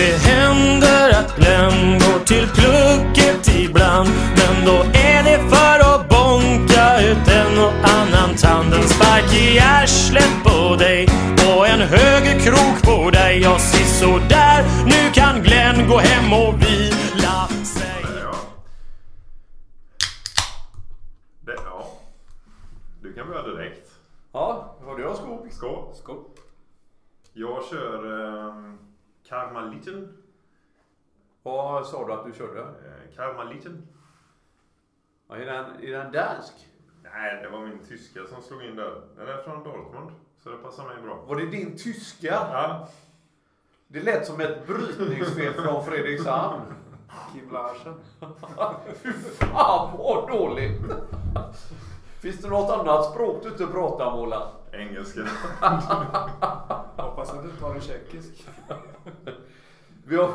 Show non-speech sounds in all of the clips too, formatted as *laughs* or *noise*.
Det händer att Glenn går till plugget ibland Men då är det för att bonka ut en och annan tand En spark i arslet på dig och en högerkrok på dig Ja, sådär, nu kan Glenn gå hem och vila sig Ja. Det, ja. Du kan börja direkt. Ja, vad du har skog. Skål. Skål. Jag kör um, Karmaliten. Vad sa du att du körde? Uh, Karmaliten. Ja, är, den, är den dansk? Nej, det var min tyska som slog in där. Den är från Dortmund. Så det passar mig bra. Var det din tyska? Ja, Det lät som ett brytningsfel från Fredrikshamn. Kim Larsen. *laughs* Fy fan vad dåligt! Finns det något annat språk du inte pratar Mola? engelska. *laughs* Hoppas att du tar en tjeckisk. *laughs* Vi har...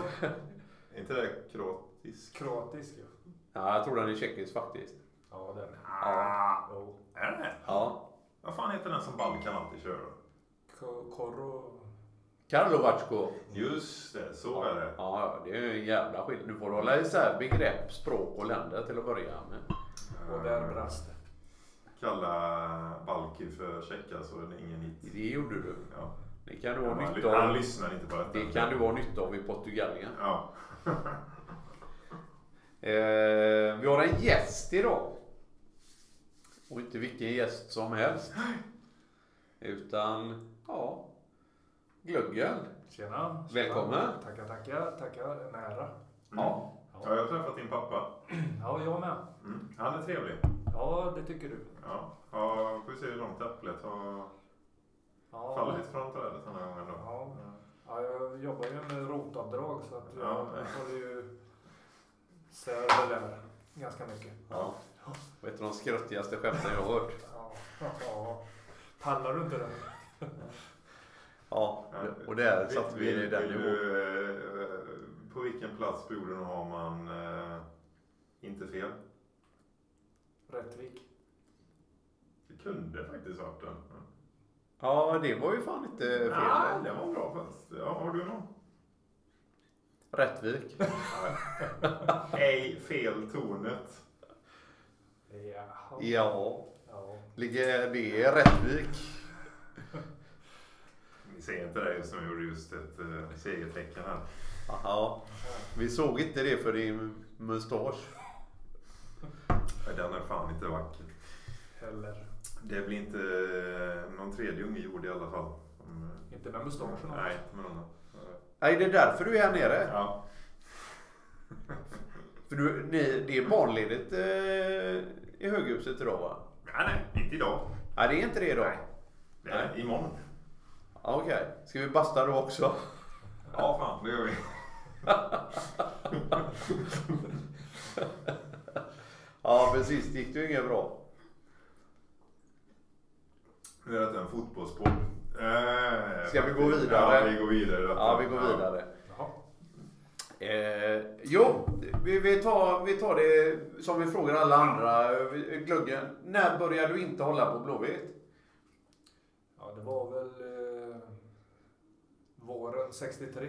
Är inte det kroatisk? Kroatisk ja. Ja, jag tror den är tjeckisk faktiskt. Ja den är. Ah, Jo. är det det? Ja. Vad fan heter den som Balkan alltid kör? Ko- Korro. Karlovatsko. Just det, så är det. Ja, ja, det är en jävla skillnad. Du får hålla isär begrepp, språk och länder till att börja med. Och där brast det. Kalla Balki för tjecka så är det ingen hit. Det gjorde du. Ja. Det kan du ha Han, nytta han av. lyssnar inte på detta. Det kan du ha nytta av i Portugalien. Ja. *laughs* Eh, vi har en gäst idag. Och inte vilken gäst som helst. *gasps* Utan, ja, Glöggen. Tjena. Välkommen. Tackar, tackar. Tackar. En ära. Ja. Ja, jag har träffat din pappa. *clears throat* Ja, jag med. Mm. Han är trevlig. Ja, det tycker du. Ja. ja får vi se hur långt äpplet har Ja. fallit från trädet den här gången då. Ja. Ja, jag jobbar ju med rotavdrag så att jag Ja. får ju se det där ganska mycket. ja. Och ett av de skruttigaste skämten jag har hört. Ja. ja. Pallar du inte det? Ja, och där satte vi i den nivån. eh, På vilken plats på jorden har man eh, inte fel? Rättvik. Det kunde faktiskt varit den. Ja, det var ju fan inte fel. Nej, det var bra fast. Ja, har du någon? Rättvik. *laughs* Ej fel tornet. Jaha. Ja, Ja. ligger det i Rättvik? Ni ser inte det just nu, jag gjorde just ett uh, segertecken här. Jaha. Vi såg inte det för din mustasch. Den är fan inte vacker. Heller. Det blir inte eh, någon tredje unge gjord i alla fall. Mm. Inte med mustaschen. Nej, inte med någon. Nej, det är därför du är här nere. Ja. *laughs* För du, ni, det är barnledigt eh, i höghuset idag va? Nej, nej, inte idag. Nej, det är inte det idag. Nej. Det är imorgon. Ja, Okej, ska vi basta då också? Ja, fan, det gör vi. *laughs* Ja, men sist gick det ju inget bra. Nu är detta en fotbollspodd. Eh, Ska vi gå vidare? Ja, vi går vidare. detta. Ja, vi går vidare. Eh, jo, vi, vi, tar, vi tar det som vi frågar alla andra. Gluggen, när började du inte hålla på Blåvitt? Ja, det var väl eh, våren 63.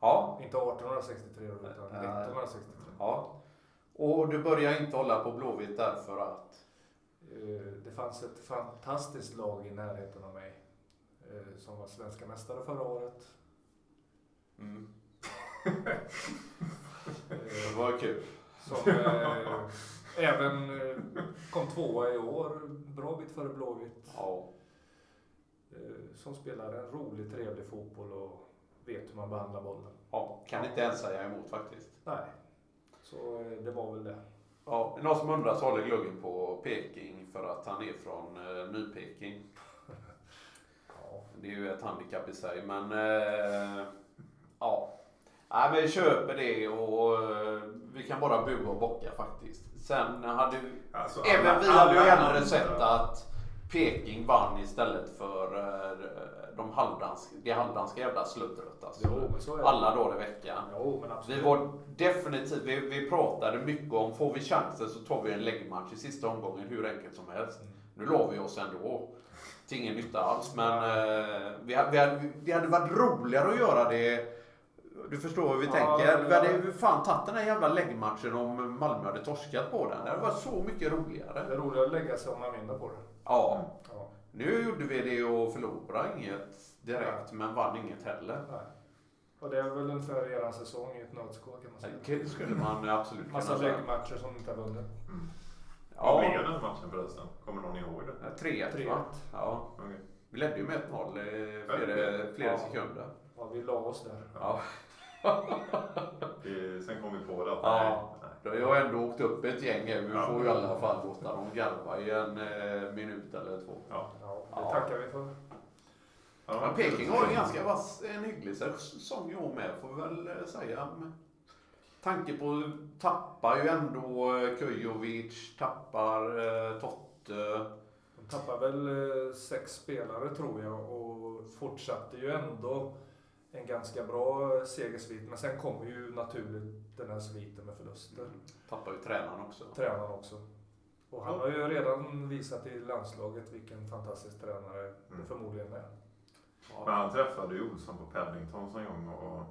Ja. Inte 1863 utan Ja. 1963. ja. Och du började inte hålla på Blåvitt därför att? Eh, Det fanns ett fantastiskt lag i närheten av mig eh, som var svenska mästare förra året. Mm. *laughs* Det var kul. Som eh, även kom tvåa i år, bra bit före Blåvitt. Ja. Eh, som spelar en rolig, trevlig fotboll och vet hur man behandlar bollen. ja. Kan inte ens säga emot faktiskt. Nej, så eh, det var väl det. Ja, någon som undrar så håller Gluggen på Peking för att han är från eh, Nypeking. Ja. Det är ju ett handikapp i sig, men eh, ja. Nej, men vi köper det och eh, vi kan bara bua och bocka faktiskt. Sen hade Alltså, även alla- vi hade ju andra- sett att Peking vann istället för eh, de halvdanska, det halvdanska jävla sluddret alltså. Jo, det. Alla dagar i veckan. Jo. Vi var definitivt, vi, vi pratade mycket om, får vi chansen så tar vi en läggmatch i sista omgången hur enkelt som helst. Nu la vi oss ändå. Till ingen nytta alls, men eh, vi, vi hade, det hade varit roligare att göra det Du förstår hur vi Ja, tänker. Vi hade ju fan tagit den här jävla läggmatchen om Malmö hade torskat på den. Det hade varit så mycket Det roligare. är roligare att lägga sig om man vinner på det. Ja. Ja. Nu gjorde vi det och förlorade inget direkt, men vann inget heller. Nej. Och det är väl ungefär eran säsong i ett nötskal kan man säga. Det skulle man absolut kunna Massa säga. läggmatcher som inte har vunnit. Vad blev Ja, den matchen förresten? Kommer någon ihåg det? 3-1 3-1. va? Ja. Okej. Vi ledde ju med 1-0 i flera, flera Ja. sekunder. Ja, vi la oss där. Ja. Det- Sen kom vi på det att Ja. Då har jag ändå åkt upp ett gäng här. Vi Ja. får ju i alla fall låta dem garva i en eh, minut eller två. Ja. Ja, det Ja. tackar vi för. Ja, Men Peking har en ganska vass, en hygglig säsong i år med får vi väl eh, säga. Med tanke på, tappar ju ändå eh, Kujovic, tappar eh, Totte. De tappade väl eh, sex spelare tror jag och fortsatte ju ändå en ganska bra segersvit. Men sen kommer ju naturligt den här sviten med förluster. Tappar ju tränaren också. Tränaren också. Och han har ju redan visat i landslaget vilken fantastisk tränare det Mm. förmodligen är. Men Ja. han träffade ju Olsson på Paddington en gång och...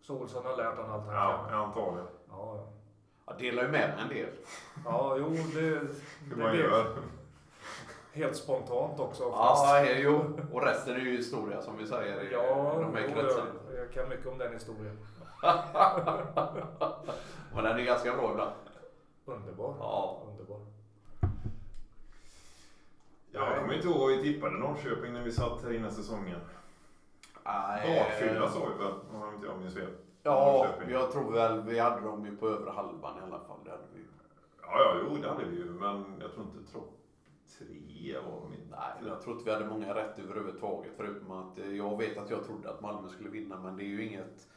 Så Olsson har lärt honom allt han Ja, kan. antagligen. Ja, ja. Jag delar ju med en del. ja, jo det... Hur det man är gör. Helt spontant också oftast. Ja, *laughs* jo. Och resten är ju historia som vi säger i Ja, de här kretsarna. jag, jag kan mycket om den historien. *laughs* Men den är ganska bra ibland. Underbar. Ja. Underbar. Ja, jag kommer inte ihåg vad vi tippade Norrköping när vi satt här innan säsongen. Nej, Bakfylla sa vi väl, om inte jag minns fel. Ja, Norrköping. jag tror väl vi hade dem ju på övre halvan i alla fall. Det hade vi. Ja, ja, jo det hade vi ju. Men jag tror inte topp tre var mitt... Nej, jag tror inte vi hade många rätt överhuvudtaget. Förutom att eh, jag vet att jag trodde att Malmö skulle vinna. Men det är ju inget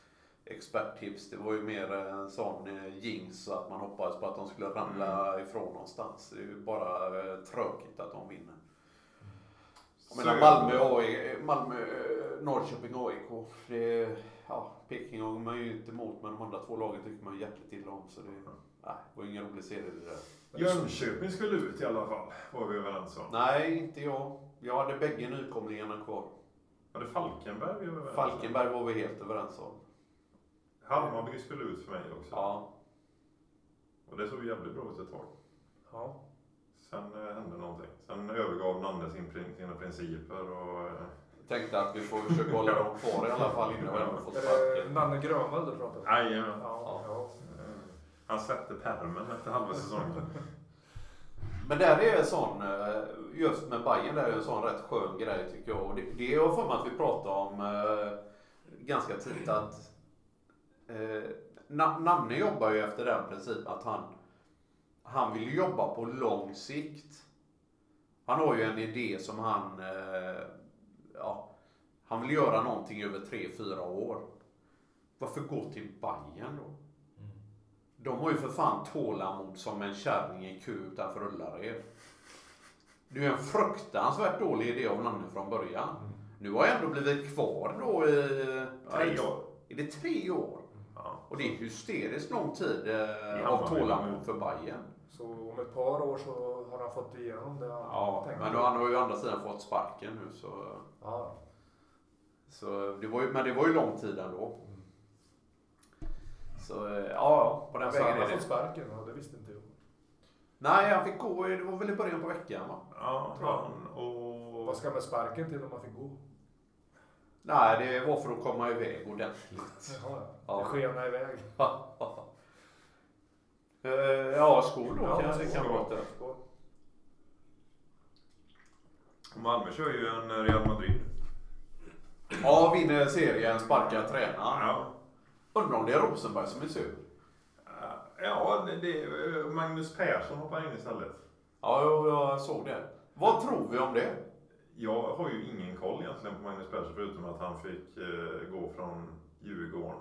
experttips. Det var ju mer en sån eh, jinx så att man hoppades på att de skulle ramla ifrån någonstans. Det är ju bara eh, tråkigt att de vinner. Jag menar Malmö, AI, Malmö, eh, Norrköping AIK. Det, ja, Peking har man ju inte emot men de andra två lagen tycker man ju hjärtligt illa om. Så det, nej, det var ingen rolig serie det där. Jönköping skulle ut i alla fall, var vi överens om. Nej, inte jag. Jag hade bägge nykomlingarna kvar. Var det Falkenberg vi var överens om? Falkenberg var vi helt överens om. Hammarby skulle ut för mig också. Ja. Och det såg jävligt bra ut ett tag. Ja. Sen eh, hände någonting. Sen övergav Nanne sin, prin- sina principer och... Eh, Tänkte att vi får försöka hålla dem kvar i alla fall innan vi har fått sparken. Nanne Grönvall du pratar om? Jajamän. Ja, ja. Han släppte pärmen efter halva säsongen. *laughs* Men där är en sån, eh, just med Bayern där är en sån rätt skön grej tycker jag. Och det, det jag för mig att vi pratade om eh, ganska tidigt att eh, Na- Nanne jobbar ju efter den principen att han, han vill jobba på lång sikt. Han har ju en idé som han, eh, ja, han vill göra någonting över 3-4 år. Varför gå till Bayern då? De har ju för fan tålamod som en kärring i kö utanför Ullared. Det är ju en fruktansvärt dålig idé av Nanne från början. Nu har jag ändå blivit kvar då i... Tre år. Är det tre år? Ja. Och det är hysteriskt lång tid eh, av tålamod för Bayern. Så om ett par år så har han fått igenom det han Ja, tänkte. men då, han har ju å andra sidan fått sparken nu så... Ja. så det var ju, men det var ju lång tid ändå. Så eh, ja, ja, på den Alltså, han vägen har är det. fått sparken, ja, det visste inte jag. Nej, han fick gå, det var väl i början på veckan va? Ja, han och... Vad ska med sparken till om man fick gå? Nej, det var för att komma iväg ordentligt. Jaha, ja. Ja. Det skenar iväg. *laughs* Eh, ja, skål då Ja, kan skål. kamrater. Skål. Malmö kör ju en Real Madrid. Ja, vinner serien, sparkar tränaren. Ja. Undrar om det är Rosenberg som är sur? Ja, det, det, Magnus Persson hoppar in istället. Ja, jag såg det. Vad tror vi om det? Jag har ju ingen koll egentligen på Magnus Persson förutom att han fick eh, gå från Djurgården.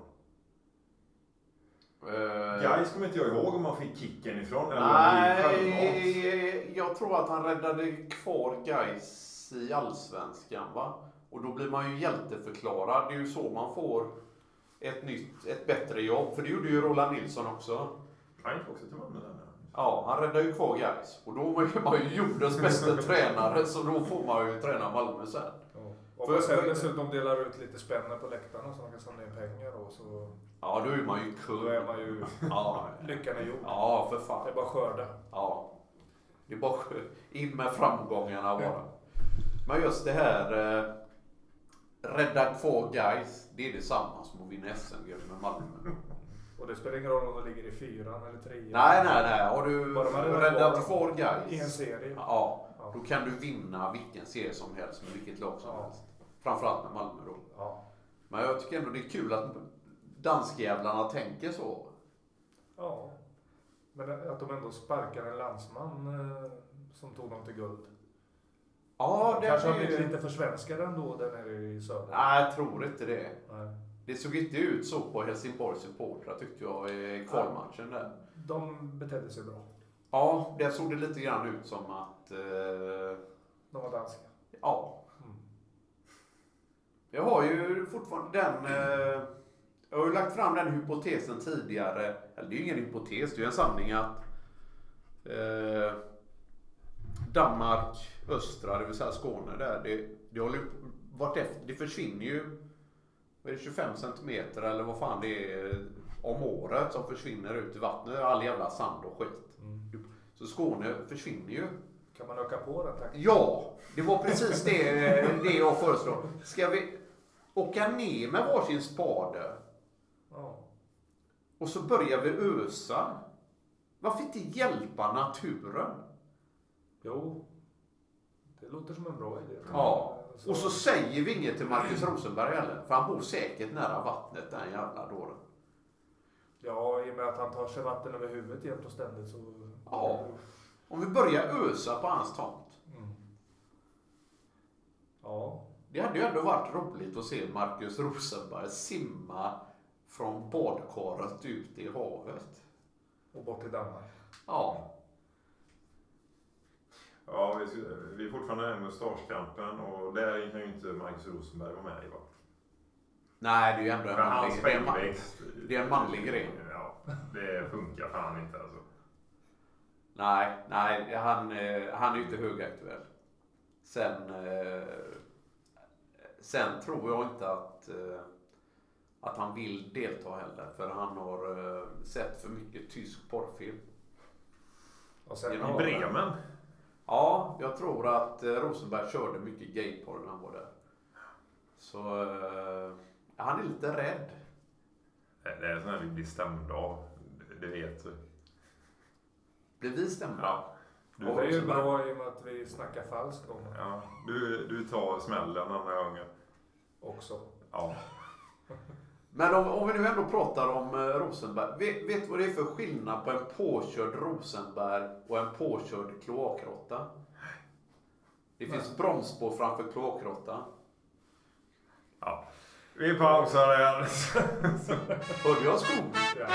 Eh, Gais kommer inte jag ihåg om han fick kicken ifrån eller. Nej, jag tror att han räddade kvar Gais i Allsvenskan va? Och då blir man ju hjälteförklarad. Det är ju så man får ett nytt, ett bättre jobb. För det gjorde ju Roland Nilsson också. Han gick också till Malmö där. Ja, han räddade ju kvar Gais Och då är man ju jordens bästa *laughs* tränare så då får man ju träna Malmö sen. Ja. För- man sen dessutom delar ut lite spänner på läktarna så man kan samla in pengar då så Ja, då är man ju då kung. är man ju Ja, lyckan är gjord. ja för Det fan. är bara skörda. Ja. Det är bara in med framgångarna bara. Men just det här eh, rädda två guys, det är detsamma att vinna SM-guld med Malmö. *laughs* Och det spelar ingen roll om de ligger i fyran eller trean. Nej, nej, nej. Har du räddat kvar två I en guys, serie. ja, Ja. då kan du vinna vilken serie som helst med vilket lag som Ja. helst. Framförallt med Malmö då. Ja. Men jag tycker ändå det är kul att danskjävlarna tänker så. ja. Men att de ändå sparkar en landsman eh, som tog dem till guld. Ja, det Kanske har blivit lite försvenskade ändå där nere i söder. Nej, jag tror inte det. Nej. Det såg inte ut så på Helsingborgs supportrar tyckte jag i kvalmatchen där. De betedde sig bra. Ja, där såg det lite grann ut som att... Eh, De var danska. ja. Mm. Jag har ju fortfarande den... Eh, jag har ju lagt fram den hypotesen tidigare. Eller det är ju ingen hypotes, det är ju en sanning att eh, Danmark, östra, det vill säga Skåne där. Det, det håller varit efter, det försvinner ju vad är det, 25 centimeter eller vad fan det är om året som försvinner ut i vattnet. All jävla sand och skit. Mm. Så Skåne försvinner ju. Kan man öka på den takten? Ja, det var precis det, det jag föreslår. Ska vi åka ner med varsin spade Ja. och så börjar vi ösa? Varför inte hjälpa naturen? Jo. Det låter som en bra idé. Ja. Så- Och så säger vi inget till Marcus Rosenberg heller, för han bor säkert nära vattnet den jävla dåren. Ja, i och med att han tar sig vatten över huvudet jämt och ständigt så... Ja. Om vi börjar ösa på hans tomt. Mm. Ja. Det hade ju ändå varit roligt att se Marcus Rosenberg simma från badkaret ut i havet. Och bort till Danmark. Ja. Ja, vi, vi är fortfarande i mustaschkampen och där kan ju inte Marcus Rosenberg vara med i va? Nej, det är ju ändå en För hans manlig, det är en man, spännväxt. det är en manlig grej. Ja, det funkar fan inte alltså. Nej, nej, han, eh, han är ju inte högaktuell. Sen, eh, sen tror jag inte att, eh, att han vill delta heller. För han har eh, sett för mycket tysk porrfilm. Och sen Genom I Bremen? Ja, jag tror att eh, Rosenberg körde mycket gayporr när han var där. Så eh, han är lite rädd. Det är sån här vi blir stämda av. Det- vet du. Blir vi stämda? Ja. Du, det är ju bra i och med att vi snackar falskt om Ja, du, du tar smällen den här gången. också. Ja. *laughs* Men om, om vi nu ändå pratar om eh, Rosenberg. Vet, vet du vad det är för skillnad på en påkörd Rosenberg och en påkörd kloakråtta? Det finns bromsspår framför kloakråttan. ja. Vi pausar igen. Hörde jag skog? Ja.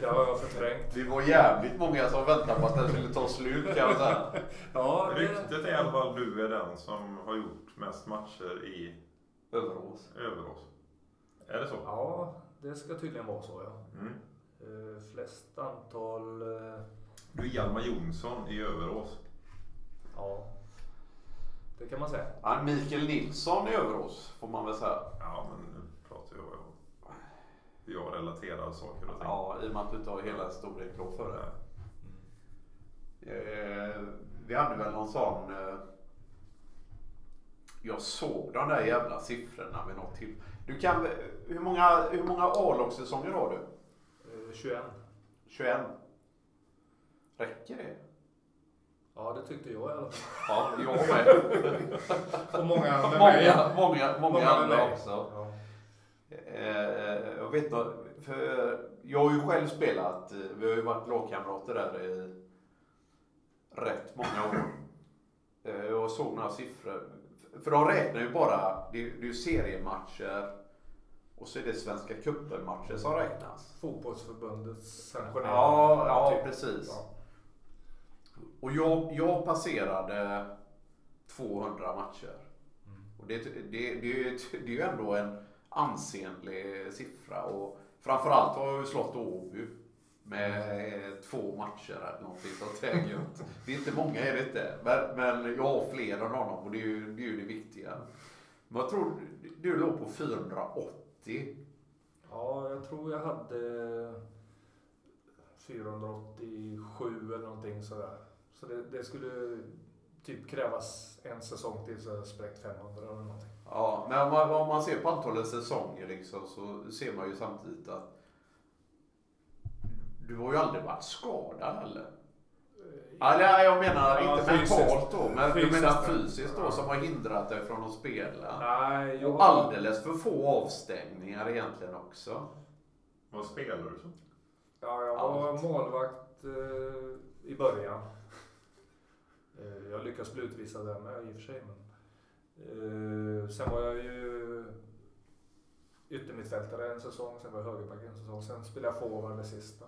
Det har jag förträngt. Det var jävligt många som väntade på att den skulle ta slut kan jag säga. *laughs* Ja, det, Ryktet är i alla fall du är den som har gjort mest matcher i Överås. Överås. Är det så? ja, det ska tydligen vara så ja. Mm. Eh, flest antal... Eh, Du är Hjalmar Jonsson i Överås. ja, det kan man säga. Ja, Mikael Nilsson i Överås får man väl säga. Ja, men nu pratar jag om hur jag relaterar saker och ting. Ja, i och med att du inte har hela klar för det. Eh, vi hade väl någon sån... Eh, jag såg de där jävla siffrorna vid något till. Du kan, hur många, hur många A-lagssäsonger har du? Eh, 21. 21? Räcker det? Ja, det tyckte jag i alla fall. Ja, jag med. *laughs* Och många med mig. många, många, många med andra också. Ja. Eh, jag vet inte, för jag har ju själv spelat, eh, vi har ju varit lagkamrater där i rätt många år. Eh, jag såg några siffror, för de räknar ju bara, det är ju seriematcher Och så är det Svenska cupen-matcher som räknas. Fotbollsförbundets sanktionerade. Ja, ja typ. precis. Ja. Och jag, jag passerade 200 matcher. Mm. Och det, det, det, det är ju ändå en ansenlig siffra. Och framförallt har jag ju slått Åby med två matcher eller någonting sånt där gött. Det är inte många är det inte. Men, men jag har fler än honom och det är ju det, är ju det viktiga. Men jag tror du låg på 480. Ja, jag tror jag hade 487 eller någonting sådär. Så det, det skulle typ krävas en säsong till så jag spräckt 500 eller någonting. Ja, men om man, om man ser på antalet säsonger liksom, så ser man ju samtidigt att du har ju aldrig varit skadad heller. Ja, nej, jag menar Ja, inte fysiskt. mentalt då, men Fysiskt, du menar ja. fysiskt då som har hindrat dig från att spela. Nej, jag Och alldeles för få avstängningar egentligen också. Vad spelar du som? Ja, jag var Allt. målvakt eh, i början. Eh, jag lyckades bli utvisad där med i och för sig. Men, eh, sen var jag ju yttermittfältare en säsong, sen var jag högerback en säsong, sen spelade jag forward det sista.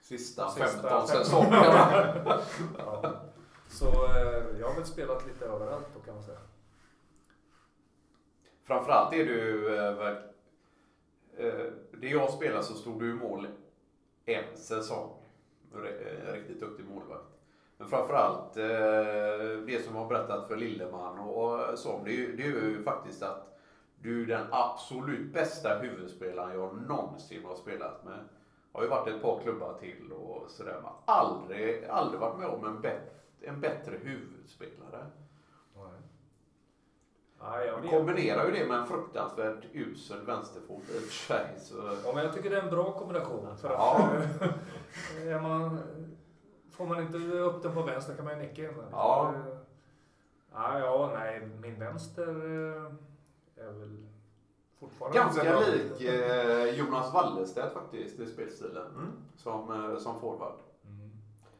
Sista, Sista 15 fem- säsongerna. *laughs* ja. Så eh, jag har väl spelat lite överallt då kan man säga. Framförallt är du... Eh, det jag spelar så stod du i mål en säsong. Riktigt duktig målvakt. Men framförallt eh, det som jag har berättat för Lilleman och så. Det är, ju- det är ju faktiskt att du är den absolut bästa huvudspelaren jag någonsin har spelat med. Har ju varit ett par klubbar till och sådär. Men aldrig, aldrig varit med om en, bet, en bättre huvudspelare. Nej, jag Du kombinerar ju det med en fruktansvärt usel vänsterfot i och för sig. Så... Ja, men jag tycker det är en bra kombination. För att, Ja. *laughs* är man, får man inte upp den på vänster kan man ju nicka in den. Ja. Ja, ja, nej, min vänster eh, är väl fortfarande Ganska bra. lik eh, Jonas Wallestedt faktiskt i spelstilen. Mm. Som, eh, som forward. Mm.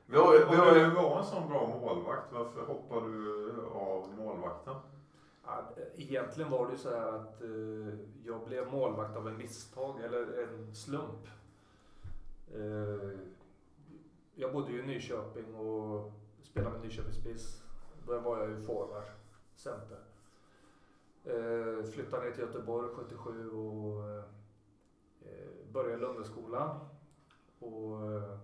Vi har, ju- Om vi har, du ju- var en sån bra målvakt, varför hoppade du av målvakten? Ja, egentligen var det ju så här att eh, jag blev målvakt av en misstag eller en slump. Eh, jag bodde ju i Nyköping och spelade med Nyköpings BIS. Då var jag ju forward, center. Eh, flyttade ner till Göteborg 77 och eh, började Lundeskolan. Och eh,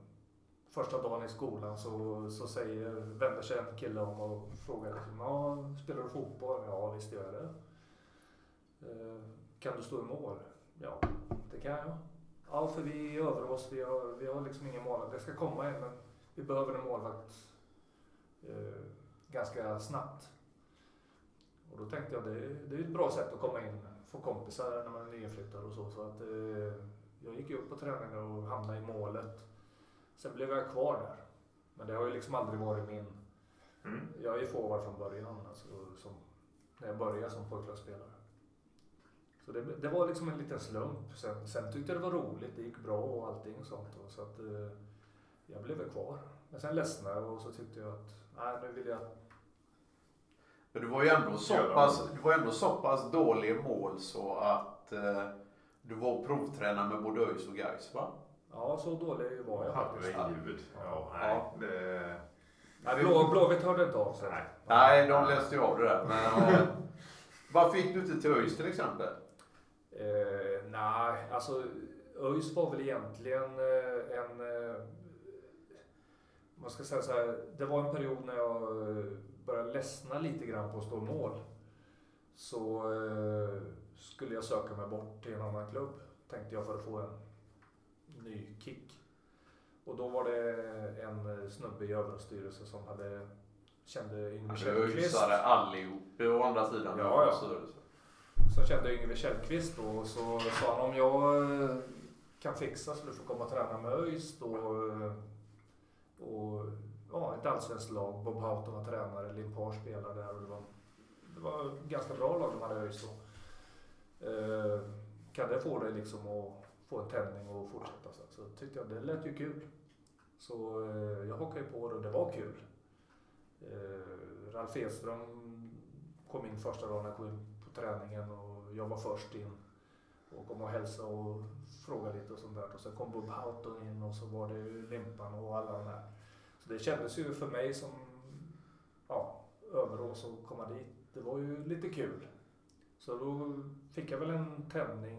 första dagen i skolan så, så säger, vänder sig en kille om och frågar liksom, ja, spelar du fotboll? Ja, visst gör jag det. Eh, kan du stå i mål? Ja, det kan jag. Ja, för vi är över oss. Vi har, vi har liksom ingen målvakt. Det ska komma en, men vi behöver en målvakt eh, ganska snabbt. Och då tänkte jag, det, det är ett bra sätt att komma in, få kompisar när man är nyinflyttad och så. Så att eh, jag gick upp på träningen och hamnade i målet. Sen blev jag kvar där. Men det har ju liksom aldrig varit min... Mm. Jag är ju forward från början, alltså, som, när jag började som pojklagsspelare. Så det, det var liksom en liten slump. Sen, sen tyckte jag det var roligt, det gick bra och allting och sånt. Och så att, eh, jag blev väl kvar. Men sen ledsnade jag och så tyckte jag att nej, nu vill jag... men du var ju ändå så pass, du var ändå så pass dålig i mål så att eh, du var provtränare med både ÖIS och Gais va? Ja, så dålig var jag Hade faktiskt. vi ljud? Ja, nej. Det... Nej, Blå, Blåvitt hörde inte av sig. Nej. Nej, de läste ju av det där. Men, eh, varför gick du inte till ÖIS till exempel? Eh, nej, alltså ÖIS var väl egentligen eh, en... Eh, man ska säga så här, det var en period när jag eh, började ledsna lite grann på att stå i mål. Så eh, skulle jag söka mig bort till en annan klubb, tänkte jag för att få en ny kick. Och då var det en snubbe i överstyrelsen som hade kände Yngve Alltså, Källqvist. ÖISare allihop å andra sidan. Ja, ja. Så kände Yngve Källqvist då och så sa han om jag eh, kan fixa så du får komma och träna med ÖIS då. Eh, och ja, ett allsvenskt lag. Bob Houghton var tränare, Limpar spelade där och det var, det var ett ganska bra lag de hade ÖIS då. Eh, Kan det få dig liksom att få en tändning och fortsätta så, så tyckte jag det lät ju kul. Så eh, jag hakade ju på det och det var kul. Eh, Ralf Edström kom in första dagen jag kom in träningen och jag var först in. och kom och hälsade och frågade lite och sånt där. Och sen kom Bob Houghton in och så var det ju Limpan och alla de här. Så det kändes ju för mig som ja, Överås att komma dit. Det var ju lite kul. Så då fick jag väl en tändning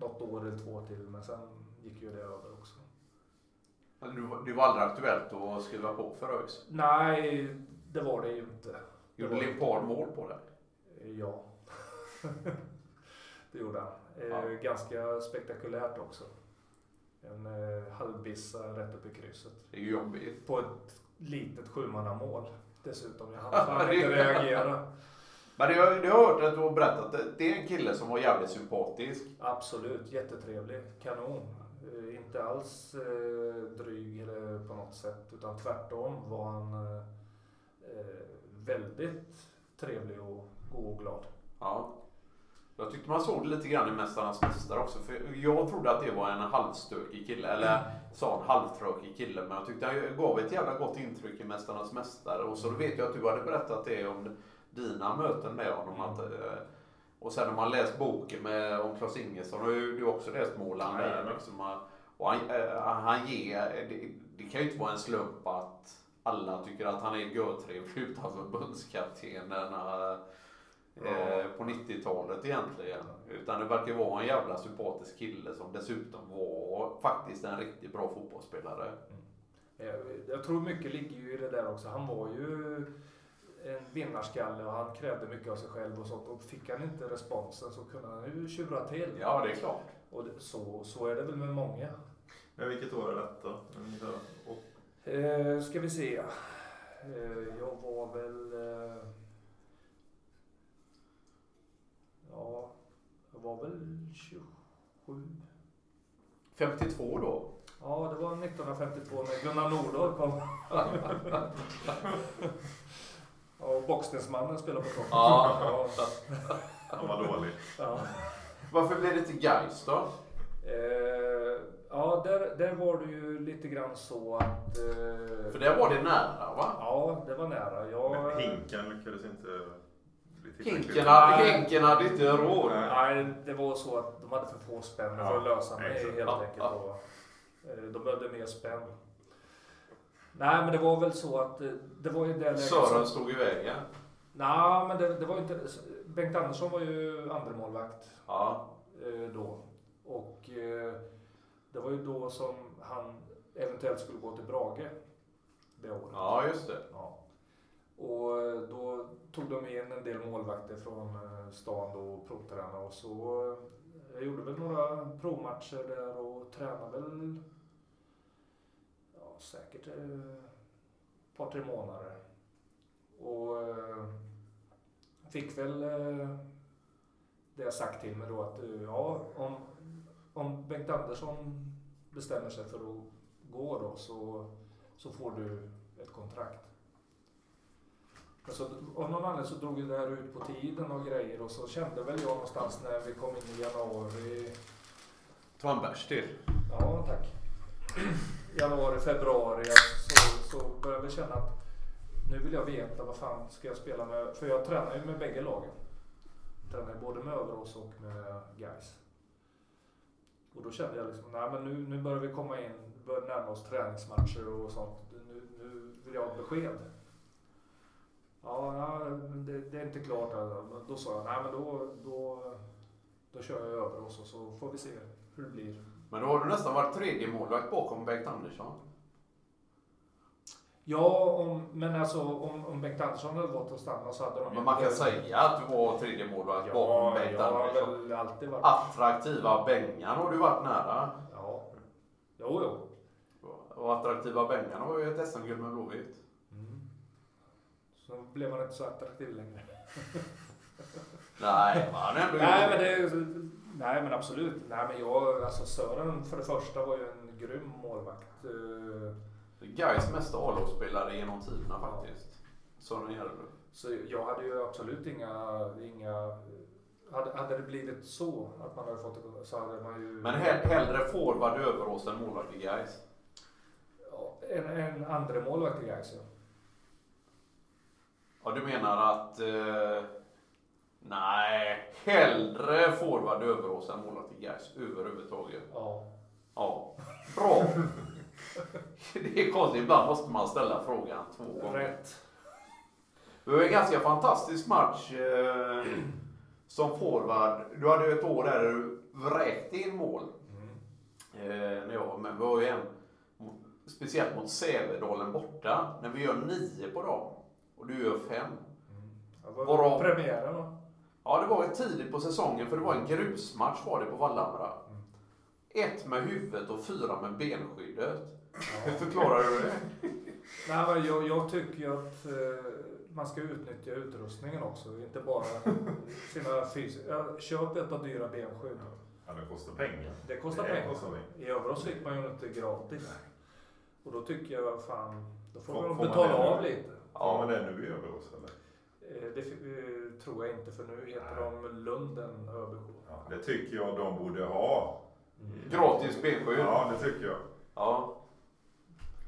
något år eller två till men sen gick ju det över också. Men det var aldrig aktuellt att skriva på för ÖIS? Nej, det var det ju inte. Gjorde Limpar mål på det? Ja. *laughs* det gjorde han. Eh, Ja. Ganska spektakulärt också. En eh, halvbissa rätt upp i krysset. Det är jobbigt. På ett litet sjumannamål dessutom. Jag hann *laughs* fan inte reagera. Men det har, det har hört att du har berättat. att Det är en kille som var jävligt sympatisk. Absolut, jättetrevlig. Kanon. Eh, inte alls eh, dryg eller på något sätt. Utan tvärtom var han eh, eh, väldigt trevlig och god och glad. Ja. Jag tyckte man såg det lite grann i Mästarnas Mästare också. För jag trodde att det var en halvstökig kille. Eller sa en halvtråkig kille. Men jag tyckte han gav ett jävla gott intryck i Mästarnas Mästare. Och så vet jag att du hade berättat det om dina möten med honom. Att, eh, och sen har man läst boken med, om Klas Ingesson ju du också läst. Jajamän. där, Liksom, och han, eh, han ger, det, det kan ju inte vara en slump att alla tycker att han är görtrevlig utanför förbundskaptenerna eh, på 90-talet egentligen. Utan det verkar vara en jävla sympatisk kille som dessutom var faktiskt en riktigt bra fotbollsspelare. Eh, Jag tror mycket ligger ju i det där också. Han var ju en vinnarskalle och han krävde mycket av sig själv och sånt. Och fick han inte responsen så kunde han ju tjura till. Ja, det är klart. Och det, så, så är det väl med många. Men vilket år är detta? Och, Eh, ska vi se. Eh, jag var väl... Eh, ja, jag var väl 27. 52 då. Ja, det var 1952 när Gunnar Nordahl kom. *laughs* Ja, och Bockstensmannen spelade på toppen. Ja. han var dålig. ja. Varför blev det till Gais då? Eh, ja där, där var det ju lite grann så att... Eh, För där var det nära va? Ja, det var nära. Jag, Men Hinken lyckades inte Hinken hade, Hinken hade inte råd. Nej, det var så att de hade för få spänn för att Ja, lösa mig exakt. helt Ja, enkelt. ja. Och, eh, de behövde mer spänn. Nej, men det var väl så att eh, det var ju det läget Sören som- stod i vägen. Nej, men det, det var inte... Bengt Andersson var ju andremålvakt Ja. eh, då. Och det var ju då som han eventuellt skulle gå till Brage det året. ja, just det. Ja. Och eh, då tog de in en del målvakter från eh, stan då och provtränade och så eh, jag gjorde väl några provmatcher där och tränade väl ja, säkert ett par tre månader. Och fick väl det det sagt till mig då att ja, om, om Bengt Andersson bestämmer sig för att gå då så, så får du ett kontrakt. Alltså, av någon anledning så drog ju det här ut på tiden och grejer och så kände väl jag någonstans när vi kom in i januari, Ta en bärs till. ja tack, januari, februari så, så började jag känna att nu vill jag veta vad fan ska jag spela med, för jag tränar ju med bägge lagen. Jag tränar både med Överås och med Gais. Och då kände jag liksom, nej men nu, nu börjar vi komma in, börjar närma oss träningsmatcher och sånt. Nu, nu vill jag ha besked. Ja, det, det är inte klart. Då sa jag, nej men då, då, då kör jag över oss och så får vi se hur det blir. Men då har du nästan varit tredje målvakt bakom Bengt Andersson. Ja, om, men alltså om, om Bengt Andersson hade valt att stanna så hade de Men man kan säga att du var tredje målvakt bakom Ja, Bengt jag har Andersson. alltid varit... Attraktiva Bengan har du varit nära. Ja. Jo, jo. Och attraktiva Bengan har ju ett SM-guld med Blåvitt. Så blev han inte så attraktiv längre. *laughs* Nej, är ändå Nej, men det Nej, men absolut. Nej, men jag, alltså Sören för det första var ju en grym målvakt. Eh, Gais mesta A-lagsspelare genom tiderna faktiskt. Sören Järrelöv. Så jag hade ju absolut inga... inga hade, hade det blivit så att man hade fått det så hade man ju... Men he- hellre forward Överås än målvakt i Gais. Ja, en, en andra målvakt i Gais, ja. Ja, du menar att... Eh, Nej, hellre forward Överås än målvakt i Gais överhuvudtaget. Ja. Ja, bra. *laughs* Det är konstigt, ibland måste man ställa frågan två gånger. Rätt. Det var en ganska fantastisk match eh, *clears throat* som forward. Du hade ju ett år där du vräkte in mål. Mm. Eh, var med. Vi var ju en, speciellt mot Sävedalen borta, när vi gör nio på dem. Och du gör fem. Mm. Varav- var premiären då? Ja, det var ju tidigt på säsongen för det var en grusmatch var det på Vallhamra. Ett med huvudet och fyra med benskyddet. Hur förklarar du det? *laughs* Nej, men jag, jag tycker ju att eh, man ska utnyttja utrustningen också, inte bara *laughs* sina fysiska... Köp ett par dyra benskydd. Ja, det kostar pengar. Det kostar Det pengar. kostar. I Överås fick man ju inte gratis. Och då tycker jag fan, då får Får- man betala av lite. Ja, men det är nu i Överås eller? Eh, Det eh, tror jag inte för nu heter de Lunden ÖBK. Ja, det tycker jag de borde ha. Gratis benskydd. Ja, det tycker jag. Ja.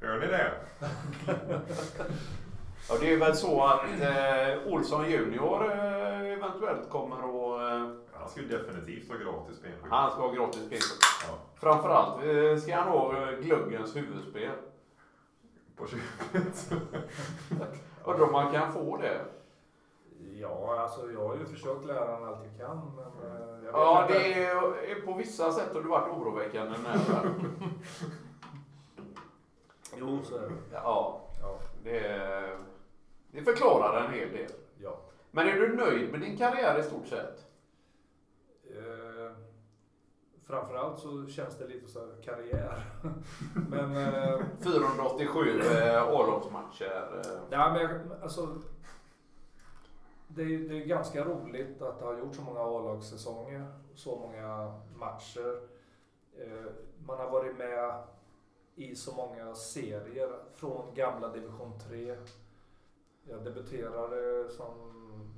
Hör ni det? *laughs* Ja, det är väl så att eh, Olsson Junior eh, eventuellt kommer att... Eh, Han ska ju definitivt ha gratis benskydd. han ska ha gratis benskydd. Ja, Framförallt eh, ska han ha Gluggens huvudspel. på köpet. *laughs* Undrar om man kan få det. Ja, alltså jag har ju försökt lära honom allt jag kan. Men eh, jag Ja, inte. det är, på vissa sätt har det varit oroväckande nära. *laughs* Jo, så är det. Ja, Ja. det, det förklarar en hel del. ja. Men är du nöjd med din karriär i stort sett? Eh, framförallt så känns det lite så här karriär. *laughs* men, eh, 487 eh, A-lagsmatcher. Eh. ja, men jag- alltså, det, är, det är ganska roligt att ha gjort så många A-lagssäsonger, så många matcher. Eh, man har varit med i så många serier från gamla division 3. Jag debuterade som,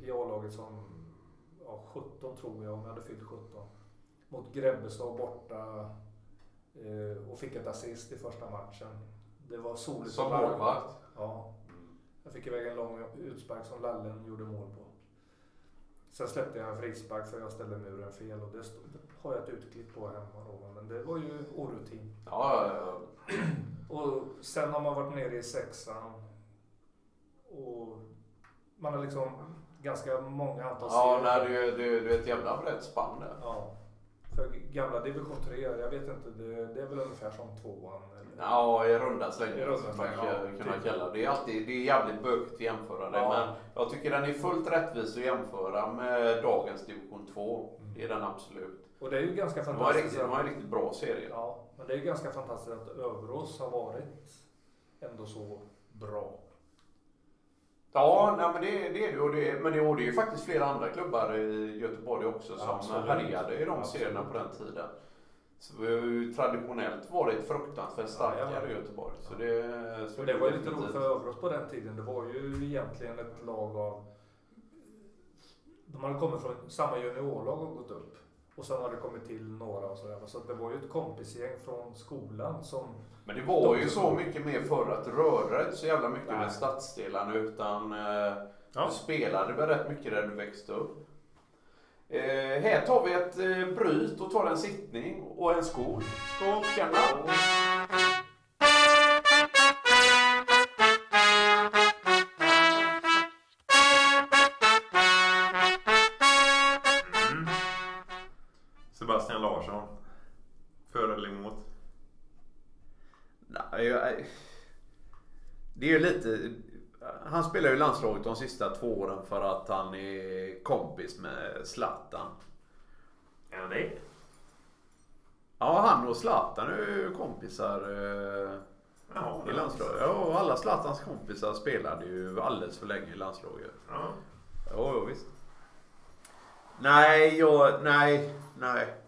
i A-laget som ja, 17 tror jag, om jag hade fyllt 17. Mot Grebbestad borta eh, och fick ett assist i första matchen. Det var soligt Som målvakt. Ja. Jag fick iväg en lång utspark som Lallen gjorde mål på. Sen släppte jag en frispark för jag ställde muren fel och det stod, har jag ett utklipp på hemma då. Men det var ju orutin. Ja, ja, ja. *clears throat* Och sen har man varit nere i sexan. Och man har liksom ganska många antal ja nej, du, du, du är ett jävla brett spann där. Ja. För gamla division 3, jag vet inte, det, det är väl ungefär som tvåan. Eller? Ja, i runda slängar skulle man kunna ja, kunna typ. kalla det. Det är, alltid, det är jävligt bökigt att jämföra det. Ja. Men jag tycker den är fullt rättvis att jämföra med dagens division 2. Mm. Det är den absolut. Och det är ju ganska fantastiskt. det var en riktigt bra serie. Ja, men det är ganska fantastiskt att Överås har varit ändå så bra. Ja, nej, men det, det är det. Och det, men det, och det är ju faktiskt flera andra klubbar i Göteborg också som Absolut. härjade i de Absolut. serierna på den tiden. Så vi har ju traditionellt varit fruktansvärt starkare Ja, i Göteborg. Så det, så Och det var ju lite roligt för Överås på den tiden. Det var ju egentligen ett lag av... De hade kommit från samma juniorlag och gått upp. Och sen har det kommit till några och sådär. Så det var ju ett kompisgäng från skolan som... Men det var ju så mycket mer förr att dig inte så jävla mycket Nej. med stadsdelarna utan eh, Ja. du spelade väl rätt mycket där du växte upp. Eh, här tar vi ett eh, bryt och tar en sittning och en skål. Skål! Tjena! Det är ju lite... Han spelar ju landslaget de sista två åren för att han är kompis med Zlatan. Är han det? Ja, han och Zlatan är ju kompisar eh, Ja, i landslaget. Ja, och alla Zlatans kompisar spelade ju alldeles för länge i landslaget. Ja. Jo, jo visst. Nej, jag, nej, nej.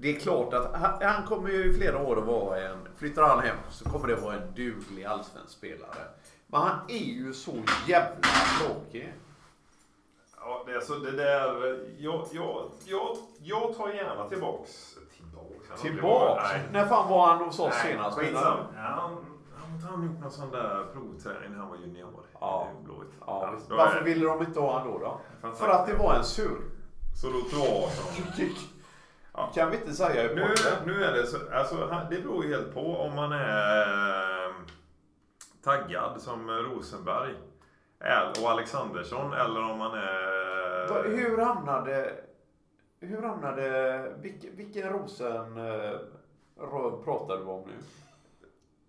Det är klart att han, han kommer ju i flera år att vara en, flyttar han hem så kommer det vara en duglig allsvensk spelare. Men han är ju så jävla tråkig. Ja, det är så det där. Jag, jag, jag, jag tar gärna tillbaks. Tillbaks? han har Tillbaks! När fan var han hos oss Nej, senast? skitsam. Ja, han, han han gjort någon sån där provträning när han var junior? Ja. i Blåvitt? Ja, Varför ville de inte ha han då? då? För att- det var en sur. Så då *laughs* Kroatien. Ja. Kan vi inte säga i Nu, nu är det så, alltså det beror ju helt på om man är eh, taggad som Rosenberg och Alexandersson eller om man är... Va- Hur hamnade... Hur hamnade... Vilken, vilken rosen eh, pratar du om nu?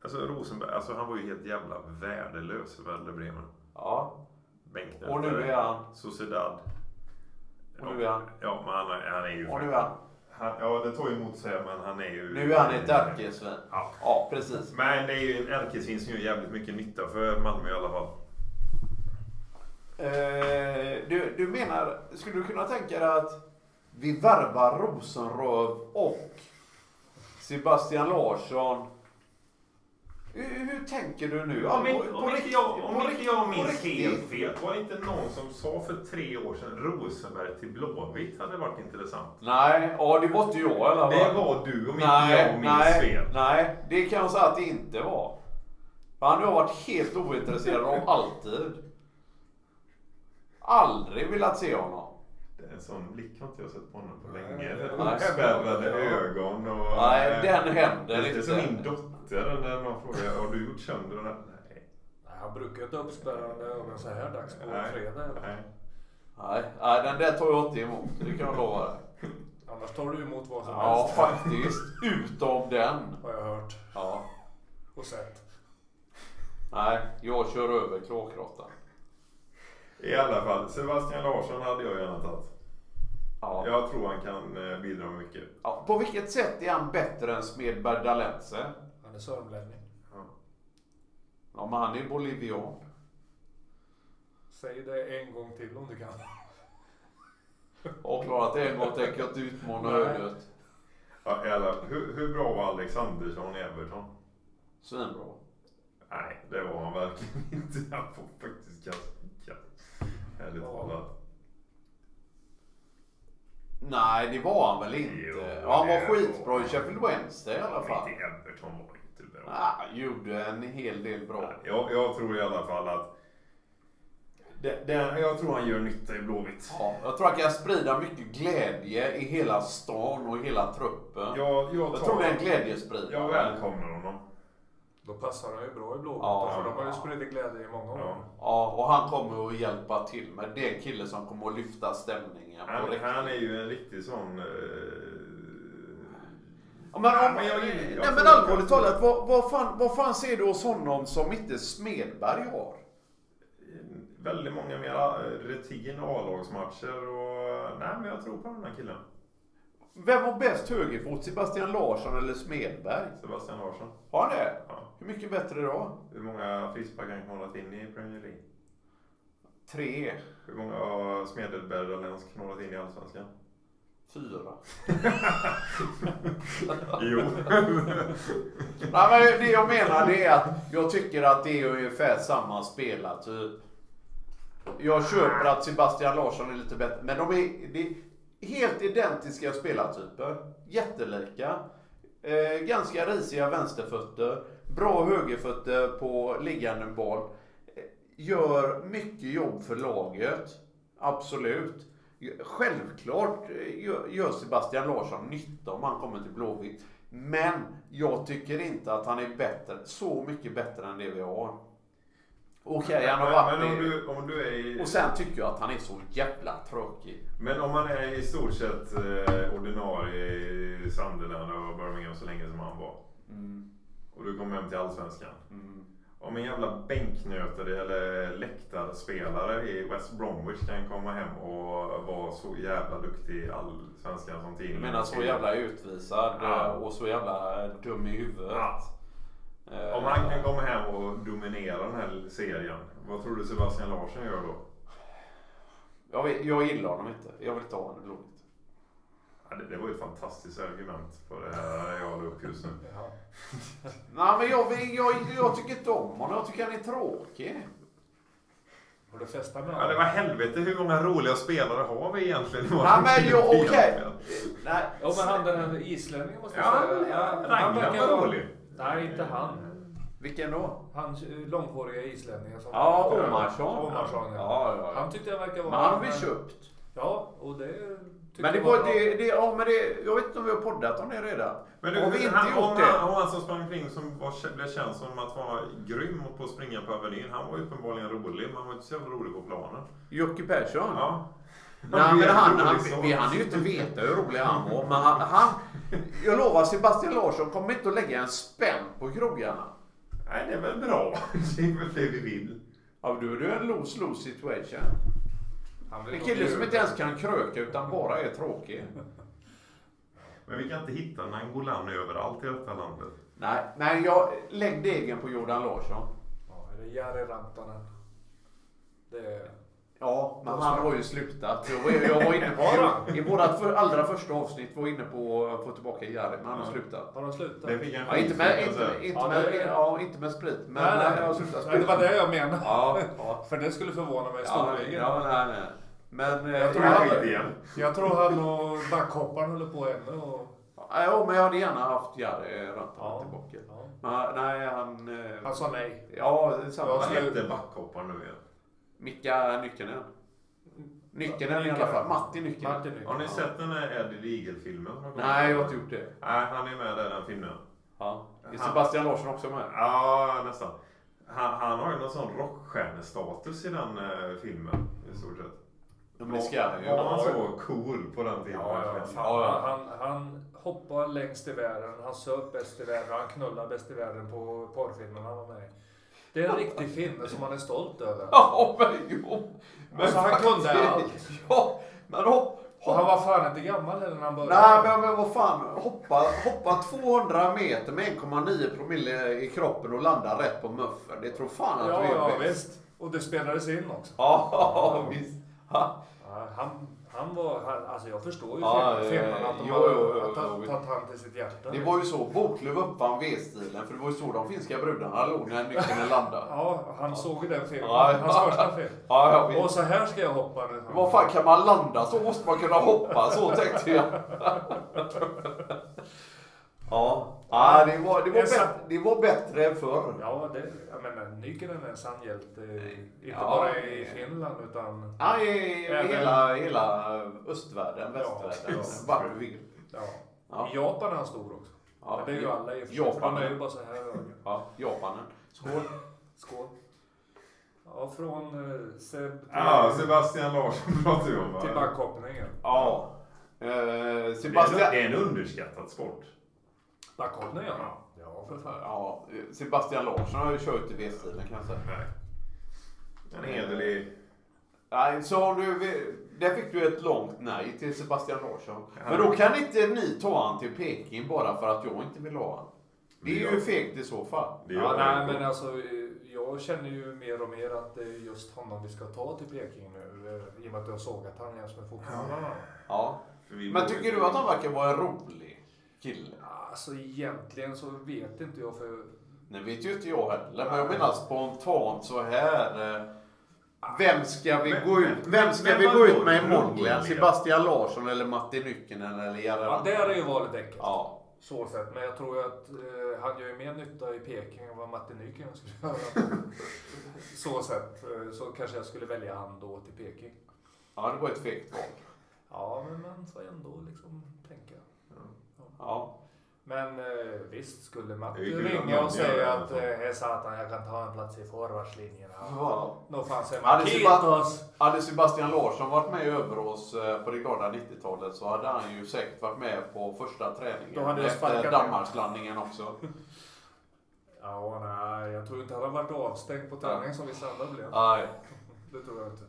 Alltså Rosenberg, alltså han var ju helt jävla värdelös för Werder Bremen. Ja. Bänknötare. Och nu är han... Sociedad. Och nu är han... Ja, men han, är- han är ju... Och nu är han... Han, ja, det tar ju emot sig, men han är ju... Nu är han ett ärkesvin. Ja. Ja, precis. Men det är ju en ärkesvin som gör jävligt mycket nytta för Malmö i alla fall. Eh, du, du menar, skulle du kunna tänka dig att vi värvar Rosenröv och Sebastian Larsson? Hur, hur tänker du nu? Om, inte- om, inte jag, om inte jag minns helt fel, var det inte någon som sa för tre år sedan Rosenberg till Blåvitt hade varit intressant? Nej, ja det var inte jag i alla Det var du om inte nej, jag minns nej, fel. nej, det kan jag säga att det inte var. Han har varit helt ointresserad av *laughs* alltid. Aldrig velat se honom. En sån blick har inte jag sett på honom på länge. Uppspärrade ögon och... Nej, den händer Lite inte. som min dotter när man frågar har du gjort sönder den här? Nej. Nej, han brukar inte uppspärrande ögon så här dags på Nej. fredag. Nej. Nej, nej, den där tar jag inte emot. Det kan jag lova dig. Annars tar du emot vad som Ja, helst. faktiskt. Utom den. Har jag hört Ja. och sett. Nej, jag kör över kråkråttan. I alla fall, Sebastian Larsson hade jag gärna tagit. Ja. Jag tror han kan eh, bidra mycket. Ja, på vilket sätt är han bättre än Smedberg Dalense? Är sörmlänning. Ja. Ja, men han är bolivian. Säg det en gång till om du kan. Och klarat det en gång tänker jag inte utmana ödet. Ja, hur, hur bra var Alexandersson i Everton? Svinbra. Nej, det var han verkligen *laughs* inte. Han får faktiskt kasta. Ärligt Ja. talat. Nej, det var han väl inte. Jo, ja, han var skitbra i Sheffield Wednesday i alla fall. Inte Everton var Ja, han gjorde en hel del bra. Jag, jag tror i alla fall att det, det, jag tror han gör nytta i Blåvitt. Ja, jag tror han kan sprida mycket glädje i hela stan och i hela truppen. Jag, jag, Jag tar, tror det är en glädjespridare. jag välkomnar honom. Då passar han ju bra i Blåvitt. Ja. för de har ju spridit glädje i många år. Ja. Ja, och han kommer att hjälpa till med. Det är en kille som kommer att lyfta stämningen. på Han, han är ju en riktig sån... Eh, Ja, men, om, Ja, men jag jag nej, men allvarligt talat, vad, vad, fan, vad fan ser du hos honom som inte Smedberg har? väldigt många mer eh, rutin A-lagsmatcher och... Nej, men jag tror på den här killen. Vem har bäst högerfot? Sebastian Larsson eller Smedberg? Sebastian Larsson. Har han det? Ja. Hur mycket bättre då? Hur många frisparkar har han knallat in i Premier League? Tre? Hur många har Smedberg Dalensk knallat in i Allsvenskan? Fyra? *laughs* Jo. Nej, men det jag menar det är att jag tycker att det är ungefär samma spelartyp. Jag köper att Sebastian Larsson är lite bättre, men de är, det är helt identiska spelartyper. Jättelika. Eh, ganska risiga vänsterfötter. Bra högerfötter på liggande boll. Eh, Gör mycket jobb för laget. Absolut. Självklart eh, gör- Sebastian Larsson nytta om han kommer till Blåvitt. Men jag tycker inte att han är bättre, så mycket bättre än det vi har. Okej, han har varit men om du, om du är i... Och sen tycker jag att han är så jävla tråkig. Men om man är i stort sett eh, ordinarie i Sunderland och Birmingham så länge som han var. Och du kommer hem till Allsvenskan. Om en jävla bänknötare eller läktarspelare i West Bromwich kan komma hem och vara så jävla duktig i Allsvenskan som tidningen menar så jävla utvisad Ja. eh, och så jävla dum i huvudet. Ja. Eh, Om han kan komma hem och dominera den här serien, vad tror du Sebastian Larsson gör då? jag, vet, jag gillar honom inte. Jag vill inte ha honom. Ja, det, det var ju ett fantastiskt argument på det här jag la upp just nu. *laughs* Nej men jag, jag, jag tycker inte om honom. Jag tycker han är tråkig. Har du festat med Ja, det honom? var helvete hur många roliga spelare har vi egentligen? i Nej men okej. egentligen? Nej. Ja men han den här islänningen måste jag Ja, säga. ja, han verkar var rolig. Nej inte han. Vilken då? Han eh, långhåriga islänningen som... Ja, Omarsson. Omarsson, ja. Ja, ja, ja. Han tyckte jag verkar vara... Men han har vi köpt. Ja, och det Men det var, det, det, ja, men det, jag vet inte om vi har poddat om det redan. Men du, har vi inte han, gjort om det? Han, han som sprang omkring som var, blev känd som att vara grym på att springa på Avenyn. Han var ju uppenbarligen rolig, men han var inte så jävla rolig på planen. Jocke Persson? Ja. *laughs* Nej, men han, han, vi hann ju inte veta hur rolig han var. Men han, han, jag lovar, Sebastian Larsson kommer inte att lägga en spänn på krogarna. Nej, det är väl bra. *laughs* Det är väl det vi vill. Ja, då är det en lose-lose situation. En kille som inte ens kan kröka utan bara är tråkig. *laughs* Men vi kan inte hitta Nangolan överallt i detta landet. Nej, men jag, lägg degen på Jordan Larsson. Ja, är det Jari Rantanen? Det är... Ja, men han har ju slutat. Jag var, jag var inne på, han? *laughs* i vårt för, allra första avsnitt var inne på att få tillbaka Jari, men han har slutat. Har de slutat? Det fick en Ja, inte, med, inte, alltså. inte, Ja, med, det- ja, inte med sprit, men nej, nej, jag har slutat nej, det var det jag menade. Ja, ja. *laughs* För det skulle förvåna mig storligen. ja, nej, nej. Men... eh, Jag tror han-. Jag tror han och backhopparen håller på ännu. Och... ja, men jag hade gärna haft Jari Rantanen Ja. tillbaka. Ja. Men, nej, han... eh, Han sa nej. Ja, det är samma. Jag Vad hette backhopparen nu igen? Micka Nyckenen. Nyckenen i alla fall. Matti Nyckenen. Martin Nyckeln. Har ni sett den här Eddie kommit? Nej, jag har inte gjort det. Nej, han är med där i den filmen. Ja. Är Sebastian Larsson också med? Ja, nästan. Han, han har ju någon sån rockstjärnestatus i den eh, filmen i stort sett. Men det ska han ju. Var han så cool på den tiden? Ja, ja, fan. Ja. Han, han hoppar längst i världen, han söp bäst i världen, han knullar bäst i världen på porrfilmen han var med i. Det är en riktig finne som man är stolt över. Ja, men jo. Men Alltså, han kunde allt. *laughs* Ja, men hopp, Och han var fan inte gammal heller när han började. Nej, men, men vad fan. Hoppa, hoppa 200 meter med 1,9 promille i kroppen och landa rätt på muffen. Det tror fan att Ja, du är ja bäst. visst. Och det spelades in också. Ja, *laughs* visst. Ja, han, han var, han, alltså jag förstår ju Ja, film- filmen att de jo, har jo, jo, tagit han till sitt hjärta. Det var ju så Boklöv uppfann V-stilen, för det var ju så de finska brudarna låg när nyckeln landade. *laughs* Ja, han såg ju den filmen. Ja. Hans första film. *laughs* Ja. Och så här ska jag hoppa nu. Vad fan kan man landa så måste man kunna hoppa, så tänkte jag. *laughs* Ja, ja det, var, det, var bättre, det var bättre än förr. Ja, det, jag menar, Nykenen är en sann hjälte. Inte Ja. bara i Finland utan... Ja, i, i Även- hela, hela östvärlden, Ja, västvärlden, ja. vart du vill. Ja. Ja. I Japan är han stor också. Ja, Men det är ju alla i och för sig. Japan. för De är ju bara så här höga. Ja, Japanen. Skål. Skål. Ja, från eh, Seb till, Ja, Sebastian Larsson pratar vi om. till backhoppningen. Ja. Eh, är en- Sebastian... det är en underskattad sport. Backhoppning ja. Ja, för fan. Ja, Sebastian Larsson har ju kört i V-stilen kan jag säga. Nej. En hederlig... Nej, så om du, där fick du ett långt nej till Sebastian Larsson. Ja. Men då kan inte ni ta han till Peking bara för att jag inte vill ha han. Det är ju Ja. fegt i så fall. Ja, nej, men alltså jag känner ju mer och mer att det är just honom vi ska ta till Peking nu. eh, I och med att jag såg att han jäms med fotbollarna. Ja. Vi Men tycker du att han verkar vara en rolig kille? Alltså egentligen så vet inte jag för... Det vet ju inte jag heller. Men jag menar spontant så här. eh, Vem ska vi Men- gå ut, vem ska men vi gå ut med i rolig? Månglen? Sebastian Larsson eller Matti Nyckenen eller Jari Ja, där är ju valet enkelt. Ja. Så sett. Men jag tror att eh, han gör ju mer nytta i Peking än vad Martin Nykänen skulle *laughs* göra. så sett. Eh, så kanske jag skulle välja han då till Peking. ja, det var ett fegt val. Ja, men man får ändå liksom tänka. Ja. Men eh, visst, skulle Matti ringa och säga att det, eh, hej satan, jag kan ta en plats i forwardslinjen. Ja. Då det! Hade Sebastian Larsson varit med över oss eh, på det glada 90-talet så hade han ju säkert varit med på första Då träningen hade efter. Danmarkslandningen också. Ja, nej, jag tror inte han har varit avstängd på träningen som vissa andra blev. Nej. Det tror jag inte.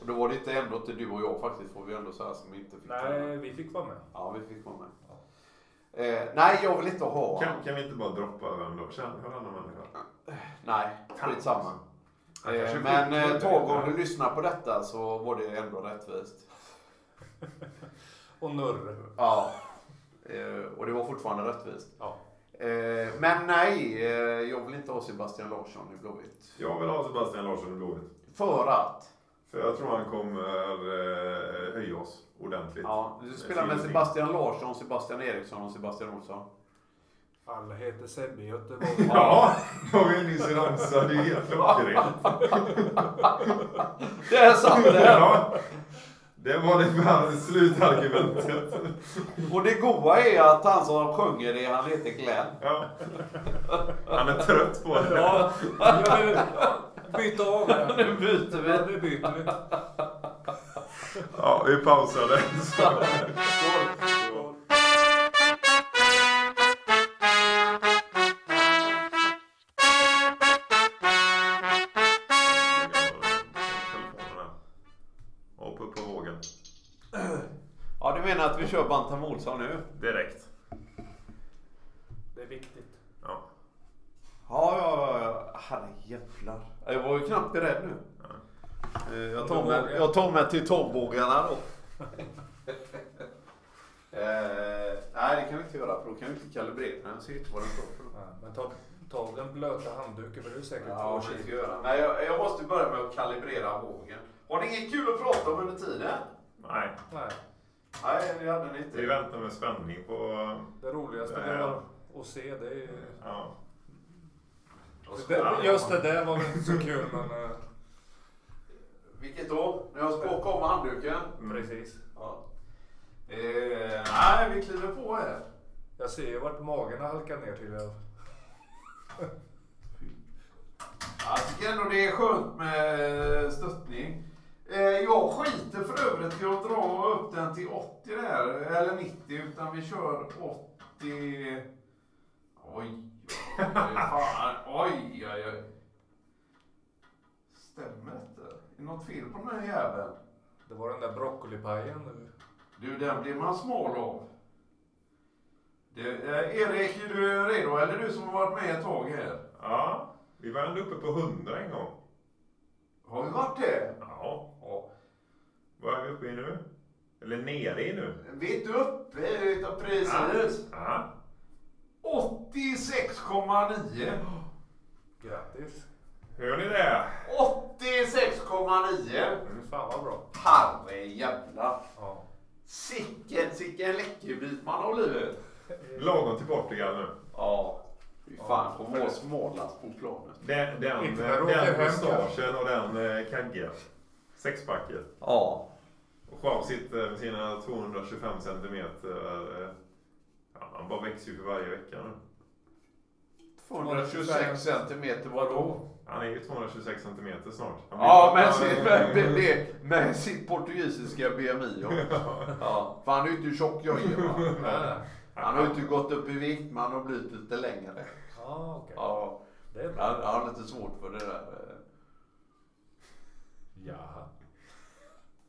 Och då var det inte ändå inte du och jag faktiskt får vi ändå säga som inte fick. Nej, vi fick vara med. Ja, vi fick vara med. Eh, nej, jag vill inte ha Kan, kan vi inte bara droppa vem då känner varandra människa? Nej, skitsamma. Han kanske Eh, men i eh. Tage, om du lyssnar på detta så var det ändå rättvist. *laughs* Och Nurre. Ja. Eh, och det var fortfarande rättvist. Ja. Eh, men nej, eh, jag vill inte ha Sebastian Larsson i Blåvitt. Jag vill ha Sebastian Larsson i Blåvitt. För att? För jag tror han kommer eh, höja oss ordentligt. Ja, du spelar med Sebastian Larsson, Sebastian Eriksson och Sebastian Olsson. Alla heter Sebbe i Göteborg. Ja, *laughs* var vi nyss ramsa. Det är helt klockrent. Där *laughs* satt det! Ja, det var det för slutargumentet. Och det goa är att han som sjunger det, han heter Glenn. Ja. Han är trött på det. Ja, jag vill byta av här. Nu byter Ja, vi. nu byter vi. Ja, vi pausade. Så. Skål. På vågen. Ja, du menar att vi kör Bantam Olsson nu? Direkt. Det är viktigt. Ja. Ja, ja, ja. Herrejävlar. Jag var ju knappt beredd nu. Eh, Jag tar mig, jag tar mig till torrbågarna då. *laughs* eh, nej, det kan vi inte göra för då kan vi inte kalibrera den. Jag ser inte vad den står för. Ja, men ta, ta den blöta handduken för det är säkert Ja, två kilo. jag göra. Nej, jag, jag måste börja med att kalibrera vågen. Har ni inget kul att prata om under tiden? Nej, Nej, Nej, det hade ni inte. vi väntar med spänning på... det roligaste Nej. det var att se det. är- Ja. det just det där var väl inte så kul men eh, Vilket då? När jag ska åka om handduken? Mm. precis. Ja. Eh, nej, vi kliver på här. Jag ser ju vart magen har halkat ner till. *laughs* Jag. Jag tycker ändå det är skönt med stöttning. Eh, jag skiter för övrigt i att dra upp den till 80 där, eller 90, utan vi kör 80... Oj, oj, fan. Oj, oj, oj. Stämmer detta? Är det något fel på den här jäveln? Det var den där broccolipajen nu. Du, den blir man smal av. Du, eh, Erik, är du redo? Eller du som har varit med ett tag här? ja, vi var ändå uppe på 100 en gång. Har vi varit det? Ja. Vad är vi uppe i nu? Eller nere i nu? Vi är inte uppe, utan precis. Ja. 86,9. Grattis. Hör ni det? 86,9. Fy fan vad bra. Herre jävlar. Ja. Sicken, sicken läckerbit man har blivit. Lagom till Portugal nu. Ja. Fy fan, kommer vara smalast på planet. Den, den, den, mustaschen och den eh, kaggen. Sexpacket. Ja. Och Schwab sitter med sina 225 centimeter. eh, Ja, han bara växer ju för varje vecka nu. 226 centimeter vadå? Han är ju 226 centimeter snart. Ja, med, sin, med, med, med sitt portugisiska BMI. Och, ja. *laughs* För han är ju inte tjock jag är, va? Han har ju inte gått upp i vikt, men han har blivit lite längre. Ja, okej. Ja, Det är bra. han, han har lite svårt för det där. Ja.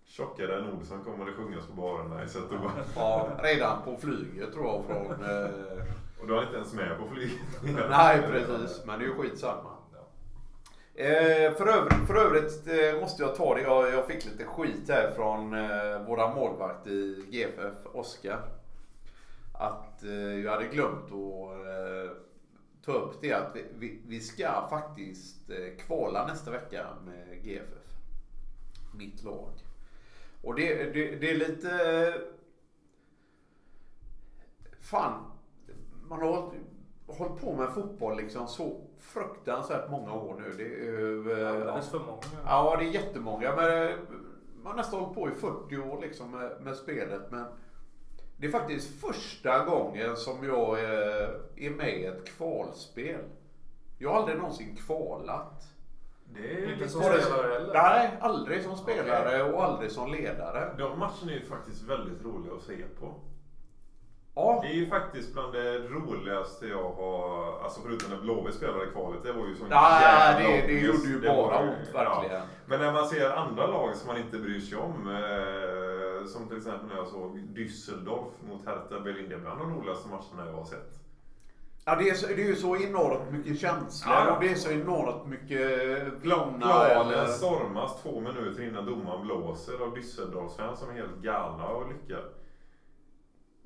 Tjockare än Olsson kommer det sjungas på barerna i Sätterbo. Ja, redan på flyget tror jag från... Eh, Och du är inte ens med på flyget. nej, precis. Men det är ju skitsamma. Eh, för, övrigt, för övrigt eh, måste jag ta det. Jag, jag fick lite skit här från eh, våra målvakt i GFF, Oskar. Att eh, jag hade glömt att eh, ta upp det att vi, vi, vi ska faktiskt eh, kvala nästa vecka med GFF. Mitt lag. Och det, det, det är lite... Fan, man har hållit, hållit på med fotboll liksom så fruktansvärt många år nu. Det är ju... eh, Alldeles för många. Ja, det är jättemånga. Men eh, man har nästan hållit på i 40 år liksom med, med spelet. Men det är faktiskt första gången som jag eh, är med i ett kvalspel. Jag har aldrig någonsin kvalat. Det är Inte som spelare heller? Nej, aldrig som spelare och aldrig som ledare. De matcherna är ju faktiskt väldigt roliga att se på. Ja, Det är ju faktiskt bland det roligaste jag har, alltså förutom när Blåvitt spelade kvalet, det var ju sån Nej, jävla det- det gjorde ju bara ont, verkligen. Men när man ser andra lag som man inte bryr sig om, eh, som till exempel när jag såg Düsseldorf mot Hertha Berlin, det är bland de roligaste matcherna jag har sett. ja det, är så, det är ju så enormt mycket känslor Ja. och det är så enormt mycket glömna Planen eller... stormas två minuter innan domaren blåser av Düsseldorfs-fans som är helt galna och lyckade.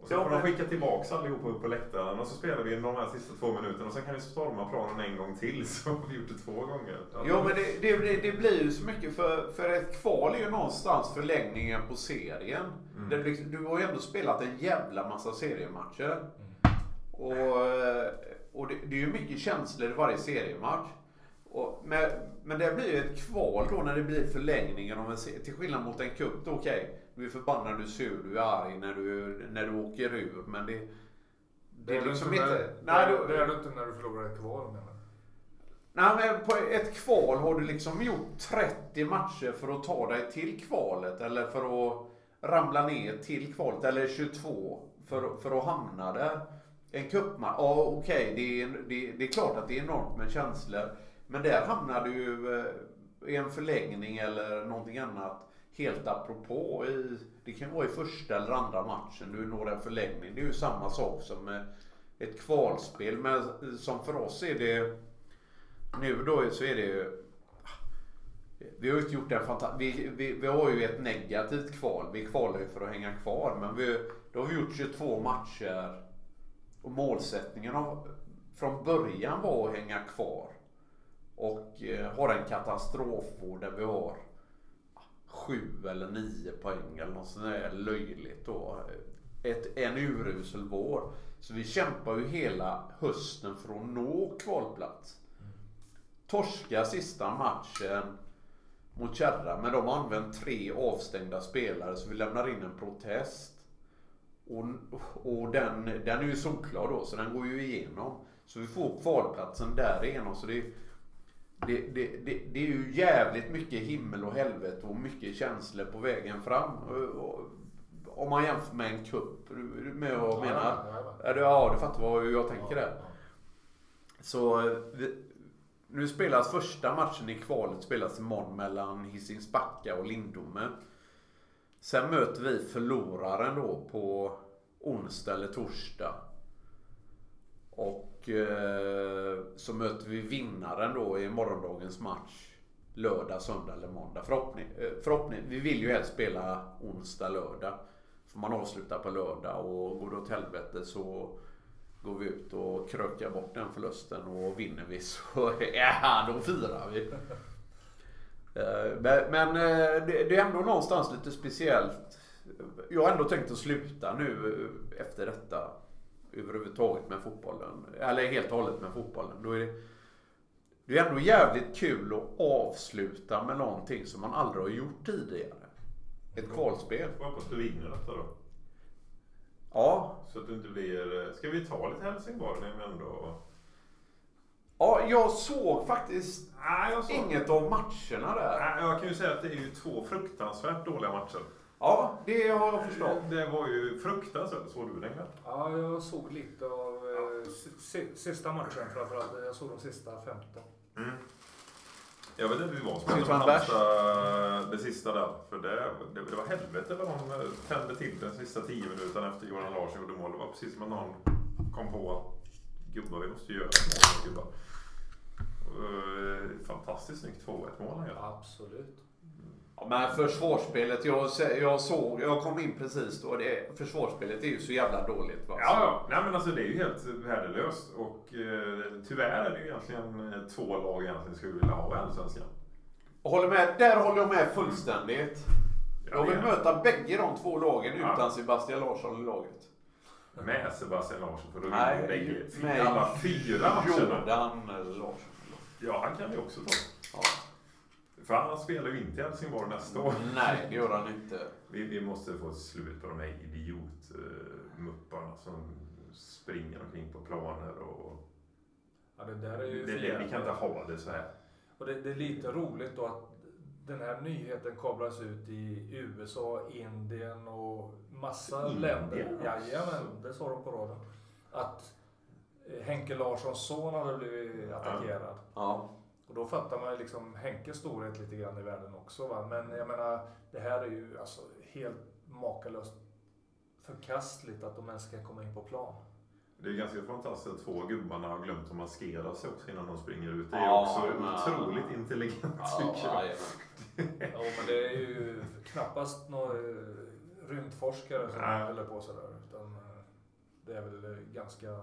Och så Ja, får de skicka tillbaka allihopa upp på läktaren och så spelar vi de här sista två minuterna och sen kan vi storma planen en gång till *laughs* så har vi gjort det två gånger. Jo men det, det, det, blir ju så mycket för, för ett kval är ju någonstans förlängningen på serien. Mm. Det, du har ju ändå spelat en jävla massa seriematcher. Och, eh, och det, det är ju mycket känslor i varje seriematch. Och, men, men det blir ju ett kval då när det blir förlängningen av en serie. Till skillnad mot en cup. Då okej, okay, du är förbannad, du är sur, du är arg när du, när du åker ur. Men det, det, det är liksom inte... När, nej, det, det är du inte när du förlorar ett kval menar Nej men på ett kval har du liksom gjort 30 matcher för att ta dig till kvalet. Eller för att ramla ner till kvalet. Eller 22 för, för att hamna där. En cupmatch, ja okej okay, det, är, det, det är klart att det är enormt med känslor. Men där hamnar du ju eh, i en förlängning eller någonting annat helt apropå. I, det kan vara i första eller andra matchen du når en förlängning. Det är ju samma sak som eh, ett kvalspel. Men eh, som för oss är det nu då så är det ju ah, vi har ju gjort en fantastisk... Vi, vi, vi har ju ett negativt kval. Vi kvalar ju för att hänga kvar. Men vi, då har vi gjort 22 matcher. Och målsättningen av, från början var att hänga kvar. Och eh, har en katastrofvård där vi har sju eller nio poäng eller något sånt där löjligt då. Ett, en urusel vår. Så vi kämpar ju hela hösten för att nå kvalplats. Torska sista matchen mot Kärra men de har använt tre avstängda spelare så vi lämnar in en protest. Och, och den, den är ju solklar då så den går ju igenom. Så vi får kvalplatsen därigenom. Så det, är det, det, det, det, är ju jävligt mycket himmel och helvete och mycket känslor på vägen fram. Om man jämför med en kupp. Med vad jag menar? Ja, du fattar vad jag tänker där. Så nu spelas första matchen i kvalet spelas imorgon mellan Hisings Backa och Lindome. Sen möter vi förloraren då på onsdag eller torsdag. Och eh, så möter vi vinnaren då i morgondagens match. Lördag, söndag eller måndag. Förhoppning, eh, förhoppning, vi vill ju helst spela onsdag, lördag. Får man avsluta på lördag och går det åt helvete så går vi ut och krökar bort den förlusten och vinner vi så *laughs* ja, då firar vi. Eh, men eh, det är ändå någonstans lite speciellt. Jag har ändå tänkt att sluta nu efter detta överhuvudtaget med fotbollen. Eller helt och hållet med fotbollen. Då är det, det är ändå jävligt kul att avsluta med någonting som man aldrig har gjort tidigare. Ett kvalspel. Hoppas du vinner detta då. Ja. Så att du inte blir... Ska vi ta lite Helsingborg när vi ändå... Ja, jag såg faktiskt Nej, jag såg... inget av matcherna där. Nej, jag kan ju säga att det är ju två fruktansvärt dåliga matcher. Ja, det har jag förstått. Det var ju fruktansvärt. Såg du den kväll? Ja, jag såg lite av eh, sista matchen framförallt. Jag såg de sista 15. Mm. Jag vet inte hur det var som hände det sista där. För det, det, det var helvete vad de eh, tände till den sista tio minuterna efter Johan Larsson gjorde mål. Det var precis som att någon kom på att gubbar vi måste göra ett mål gubbar. Eh, fantastiskt snyggt 2-1 mål han gör. Absolut. Men försvarsspelet, jag, jag såg, jag kom in precis då. Det, försvarsspelet är ju så jävla dåligt. Va? Ja, ja. Nej, men alltså det är ju helt värdelöst. Och eh, tyvärr är det ju egentligen eh, två lag egentligen skulle vilja ha i Allsvenskan. Håller med, där håller jag med fullständigt. jag vill möta bägge de två lagen utan ja. Sebastian Larsson i laget. Med Sebastian Larsson, för då vinner bägge. Alla fyra matcherna. Jordan Larsson. Ja, han kan vi också ta. Ja. För han spelar ju inte i Helsingborg nästa år. Nej, det gör han inte. Vi, vi måste få ett slut på de här idiotmupparna som springer omkring på planer och... Ja, det där är ju det, det, vi kan inte ha det så här. Och det, det, är lite roligt då att den här nyheten kablas ut i USA, Indien och massa Indien? länder. Jajamän, det sa de på raden. Att Henke Larssons son hade blivit attackerad. Ja. ja. Och då fattar man liksom Henkes storhet lite grann i världen också. Va? Men jag menar, det här är ju alltså helt makalöst förkastligt att de ens ska komma in på plan. Det är ganska fantastiskt att två gubbarna har glömt att maskera sig också innan de springer ut. Det är ja, också men... otroligt intelligent ja, tycker jag. ja, men det är ju knappast några rymdforskare som håller på sådär. Utan eh, det är väl ganska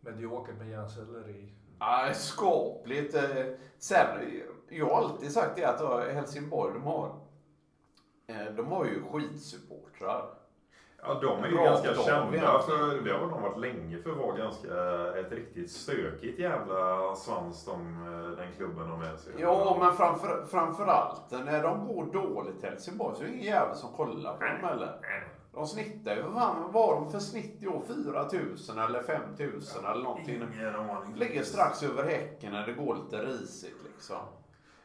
mediokert med hjärnceller i Ja, skapligt. Eh, sen, jag har alltid sagt det att Helsingborg, de har, eh, de har ju skitsupportrar. Ja, de är ju Bra ganska dag, kända för, det har de varit länge för att vara ganska, ett riktigt stökigt jävla svans de, eh, den klubben de är. Så Ja, men framför, framförallt när de går dåligt i Helsingborg så är det ingen jävel som kollar på dem heller. De snittar ju, vad fan vad var de för snitt i år? 4000 eller 5000 eller någonting. Ingen aning. Ligger strax över häcken när det går lite risigt liksom.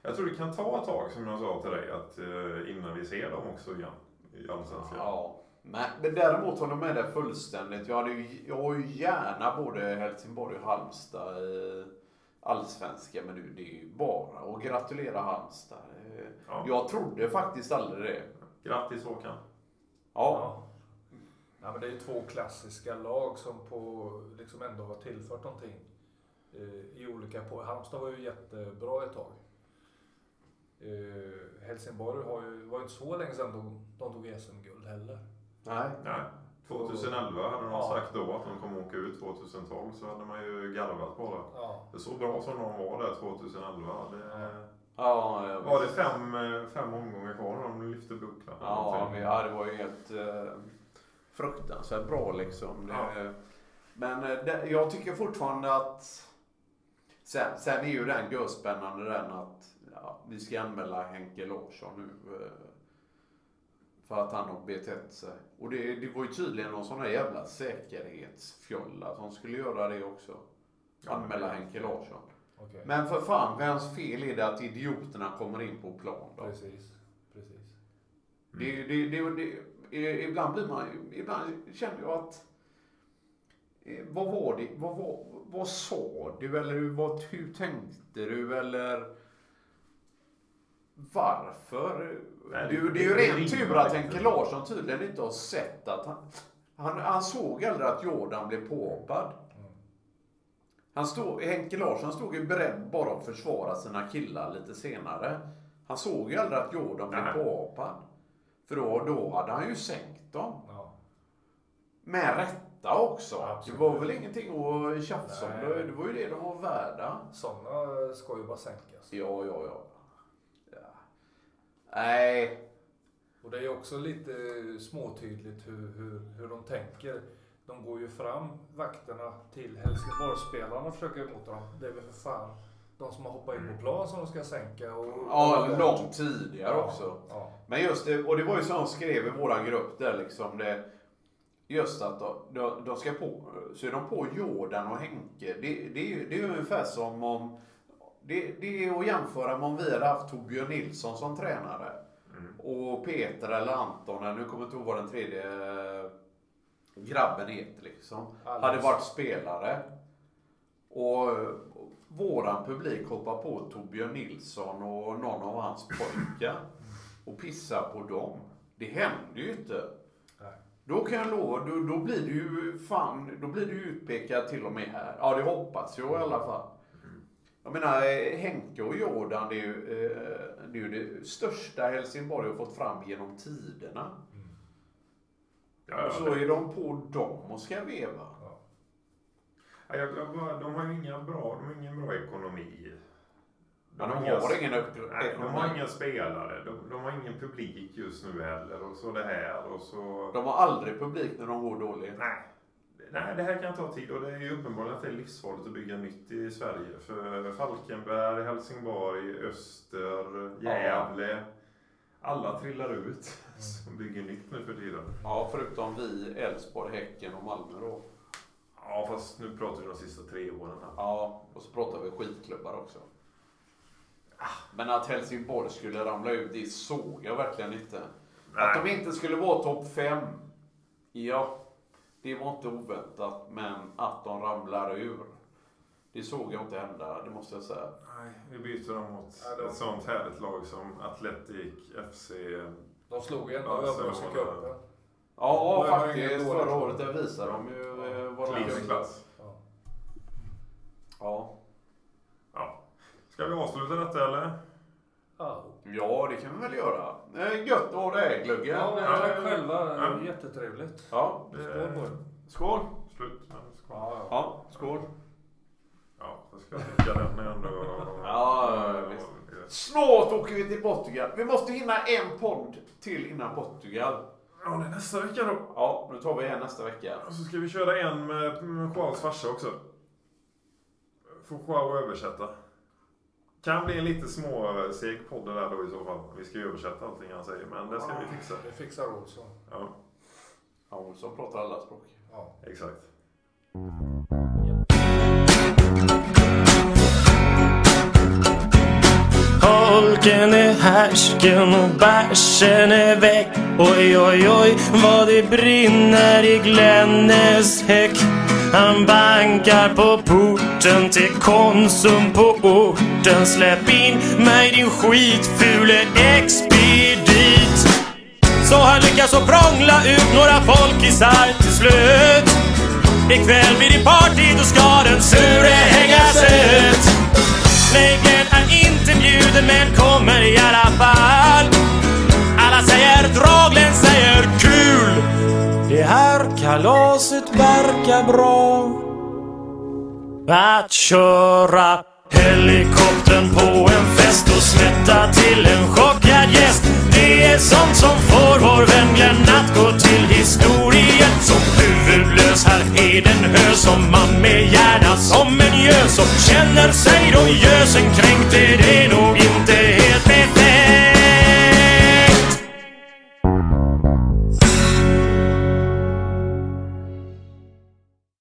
Jag tror det kan ta ett tag som jag sa till dig att eh, innan vi ser dem också igen i Allsvenskan. Ja. Men däremot håller jag med dig fullständigt. Jag, hade ju, jag har ju gärna både Helsingborg och Halmstad i Allsvenskan. Men du, det är ju bara att gratulera Halmstad. Ja. Jag trodde faktiskt aldrig det. Grattis Håkan. Ja. Ja, men det är ju två klassiska lag som på, liksom ändå har tillfört någonting eh, i olika på. Halmstad var ju jättebra ett tag. Eh, Helsingborg har ju, var ju inte så länge sedan de, de tog SM-guld heller. Nej. Nej. 2011 hade de Ja. sagt då att de kommer åka ut 2012 så hade man ju garvat på det. Ja. Det så bra som de var där 2011. Det, Ja, var det fem, eh, fem omgångar kvar när de lyfte bucklan? Ja, men, ja, det var ju helt eh, fruktansvärt bra liksom. Det, Ja. Men eh, det, jag tycker fortfarande att... Sen, sen är ju den görspännande den att ja, vi ska anmäla Henke Larsson nu. Eh, för att han har betett sig. Och det, det var ju tydligen någon sån här jävla säkerhetsfjolla som skulle göra det också. Ja, Anmäla men- Henke Larsson. Okej. Men för fan, vems fel är det att idioterna kommer in på plan då? Precis. Precis. Det, det, det, det, det, ibland blir man ibland känner jag att eh, vad var det, vad, var, vad sa du eller vad, hur tänkte du eller varför? Nej, det, det- det är ju ren tur att inte. Henke Larsson tydligen inte har sett att han, han, han såg aldrig att Jordan blev påhoppad. Han stod, Henke Larsson stod ju beredd bara att försvara sina killar lite senare. Han såg ju aldrig att Jordan blev påhoppad. För då, då hade han ju sänkt dem. Ja. Med rätta också. Absolut. Det var väl ingenting att tjafsa om. Det det var ju det de var värda. Sådana ska ju bara sänkas. Ja, ja, ja. ja. Nej. Och det är ju också lite småtydligt hur, hur, hur de tänker. De går ju fram, vakterna, till Helsingborgsspelarna och försöker mota dem. Det är väl för fan de som har hoppat in på plan som de ska sänka. Och, Ja, långt tidigare Ja, också. Ja. Men just det, och det var ju som de skrev i våran grupp där liksom det. Just att de, de, de ska på, så är de på Jordan och Henke. Det, det, är ju, det är ungefär som om, det, det är att jämföra med om vi hade haft Torbjörn Nilsson som tränare. Mm. Och Peter eller Anton, eller nu kommer jag inte ihåg vad den tredje grabben heter liksom. Alex. Hade varit spelare. Och våran publik hoppar på Torbjörn Nilsson och någon av hans pojkar. Och pissar på dem. Det händer ju inte. Nej. Då kan jag lova, då, då blir du ju fan, då blir du utpekad till och med här. Ja, det hoppas jag i alla fall. Jag menar, Henke och Jordan, det är ju, eh, det, är ju det största Helsingborg har fått fram genom tiderna. Ja, Och så ja, är de på dem och ska veva. Ja, jag, jag de har ju inga bra, de har ingen bra ekonomi. Ja, de inga- har ingen Nej, de har inga spelare. De, de har ingen publik just nu heller. Och så det här och så... De har aldrig publik när de går dåligt. Nej. Nej, det här kan ta tid och det är ju uppenbarligen att det är livsfarligt att bygga nytt i Sverige. För Falkenberg, Helsingborg, Öster, Gävle. Alla trillar ut *laughs* som bygger nytt nu för tiden. Ja, förutom vi, Elfsborg, Häcken och Malmö då. Ja, fast nu pratar vi de sista tre åren. här. Ja, och så pratar vi skitklubbar också. Men att Helsingborg skulle ramla ut, det såg jag verkligen inte. Att de inte skulle vara topp fem, ja, det var inte oväntat. Men att de ramlar ur, det såg jag inte hända, det måste jag säga. Nej, vi byter dem mot Ja, ett sånt härligt lag som Atletic FC. De slog ju ändå Ja, var det. cupen. Ja, ingen faktiskt. Förra året där visade de ju eh, vad de klass. Ja. Ja. Ja. Ska vi avsluta detta eller? Ja. ja, det kan vi väl göra. Eh, Gött att ha dig Gluggen. Ja, Eh, tack själva. Ja. Jättetrevligt. Ja, Skål på er. skål. Slut. Ja, skål. Ja, ja. Ja, skål. Ja, så ska jag dricka den ändå. Ja, ja, visst. Snart åker vi till Portugal. Vi måste hinna en podd till innan Portugal. Ja, det är nästa vecka då. Ja, nu tar vi en nästa vecka. Och så ska vi köra en med, med Joaos farsa också. Får Joao översätta. Kan bli en lite små seg podd det där då i så fall. Vi ska ju översätta allting han säger, men det ska vi fixa. Det fixar Olsson. Ja, Ja, Olsson pratar alla språk. Ja. exakt. Holken är härsken och bärsen är väck. Oj, oj, oj, vad det brinner i Glennes häck. Han bankar på porten till Konsum på orten. Släpp in mig din skitfule expedit. Så han lyckas att prångla ut några folkisar till slut. Ikväll blir det party, då ska den sure hängas ut Nej, är men kommer i alla fall. Alla säger draglen säger kul. Det här kalaset verkar bra. Att köra helikoptern på en fest och smätta till en chockad gäst det är sånt som får vår vän att gå till historien. Som huvudlös här är den hö som man med gärna som en gös. Som känner sig då gösen kränkt, det är nog inte helt.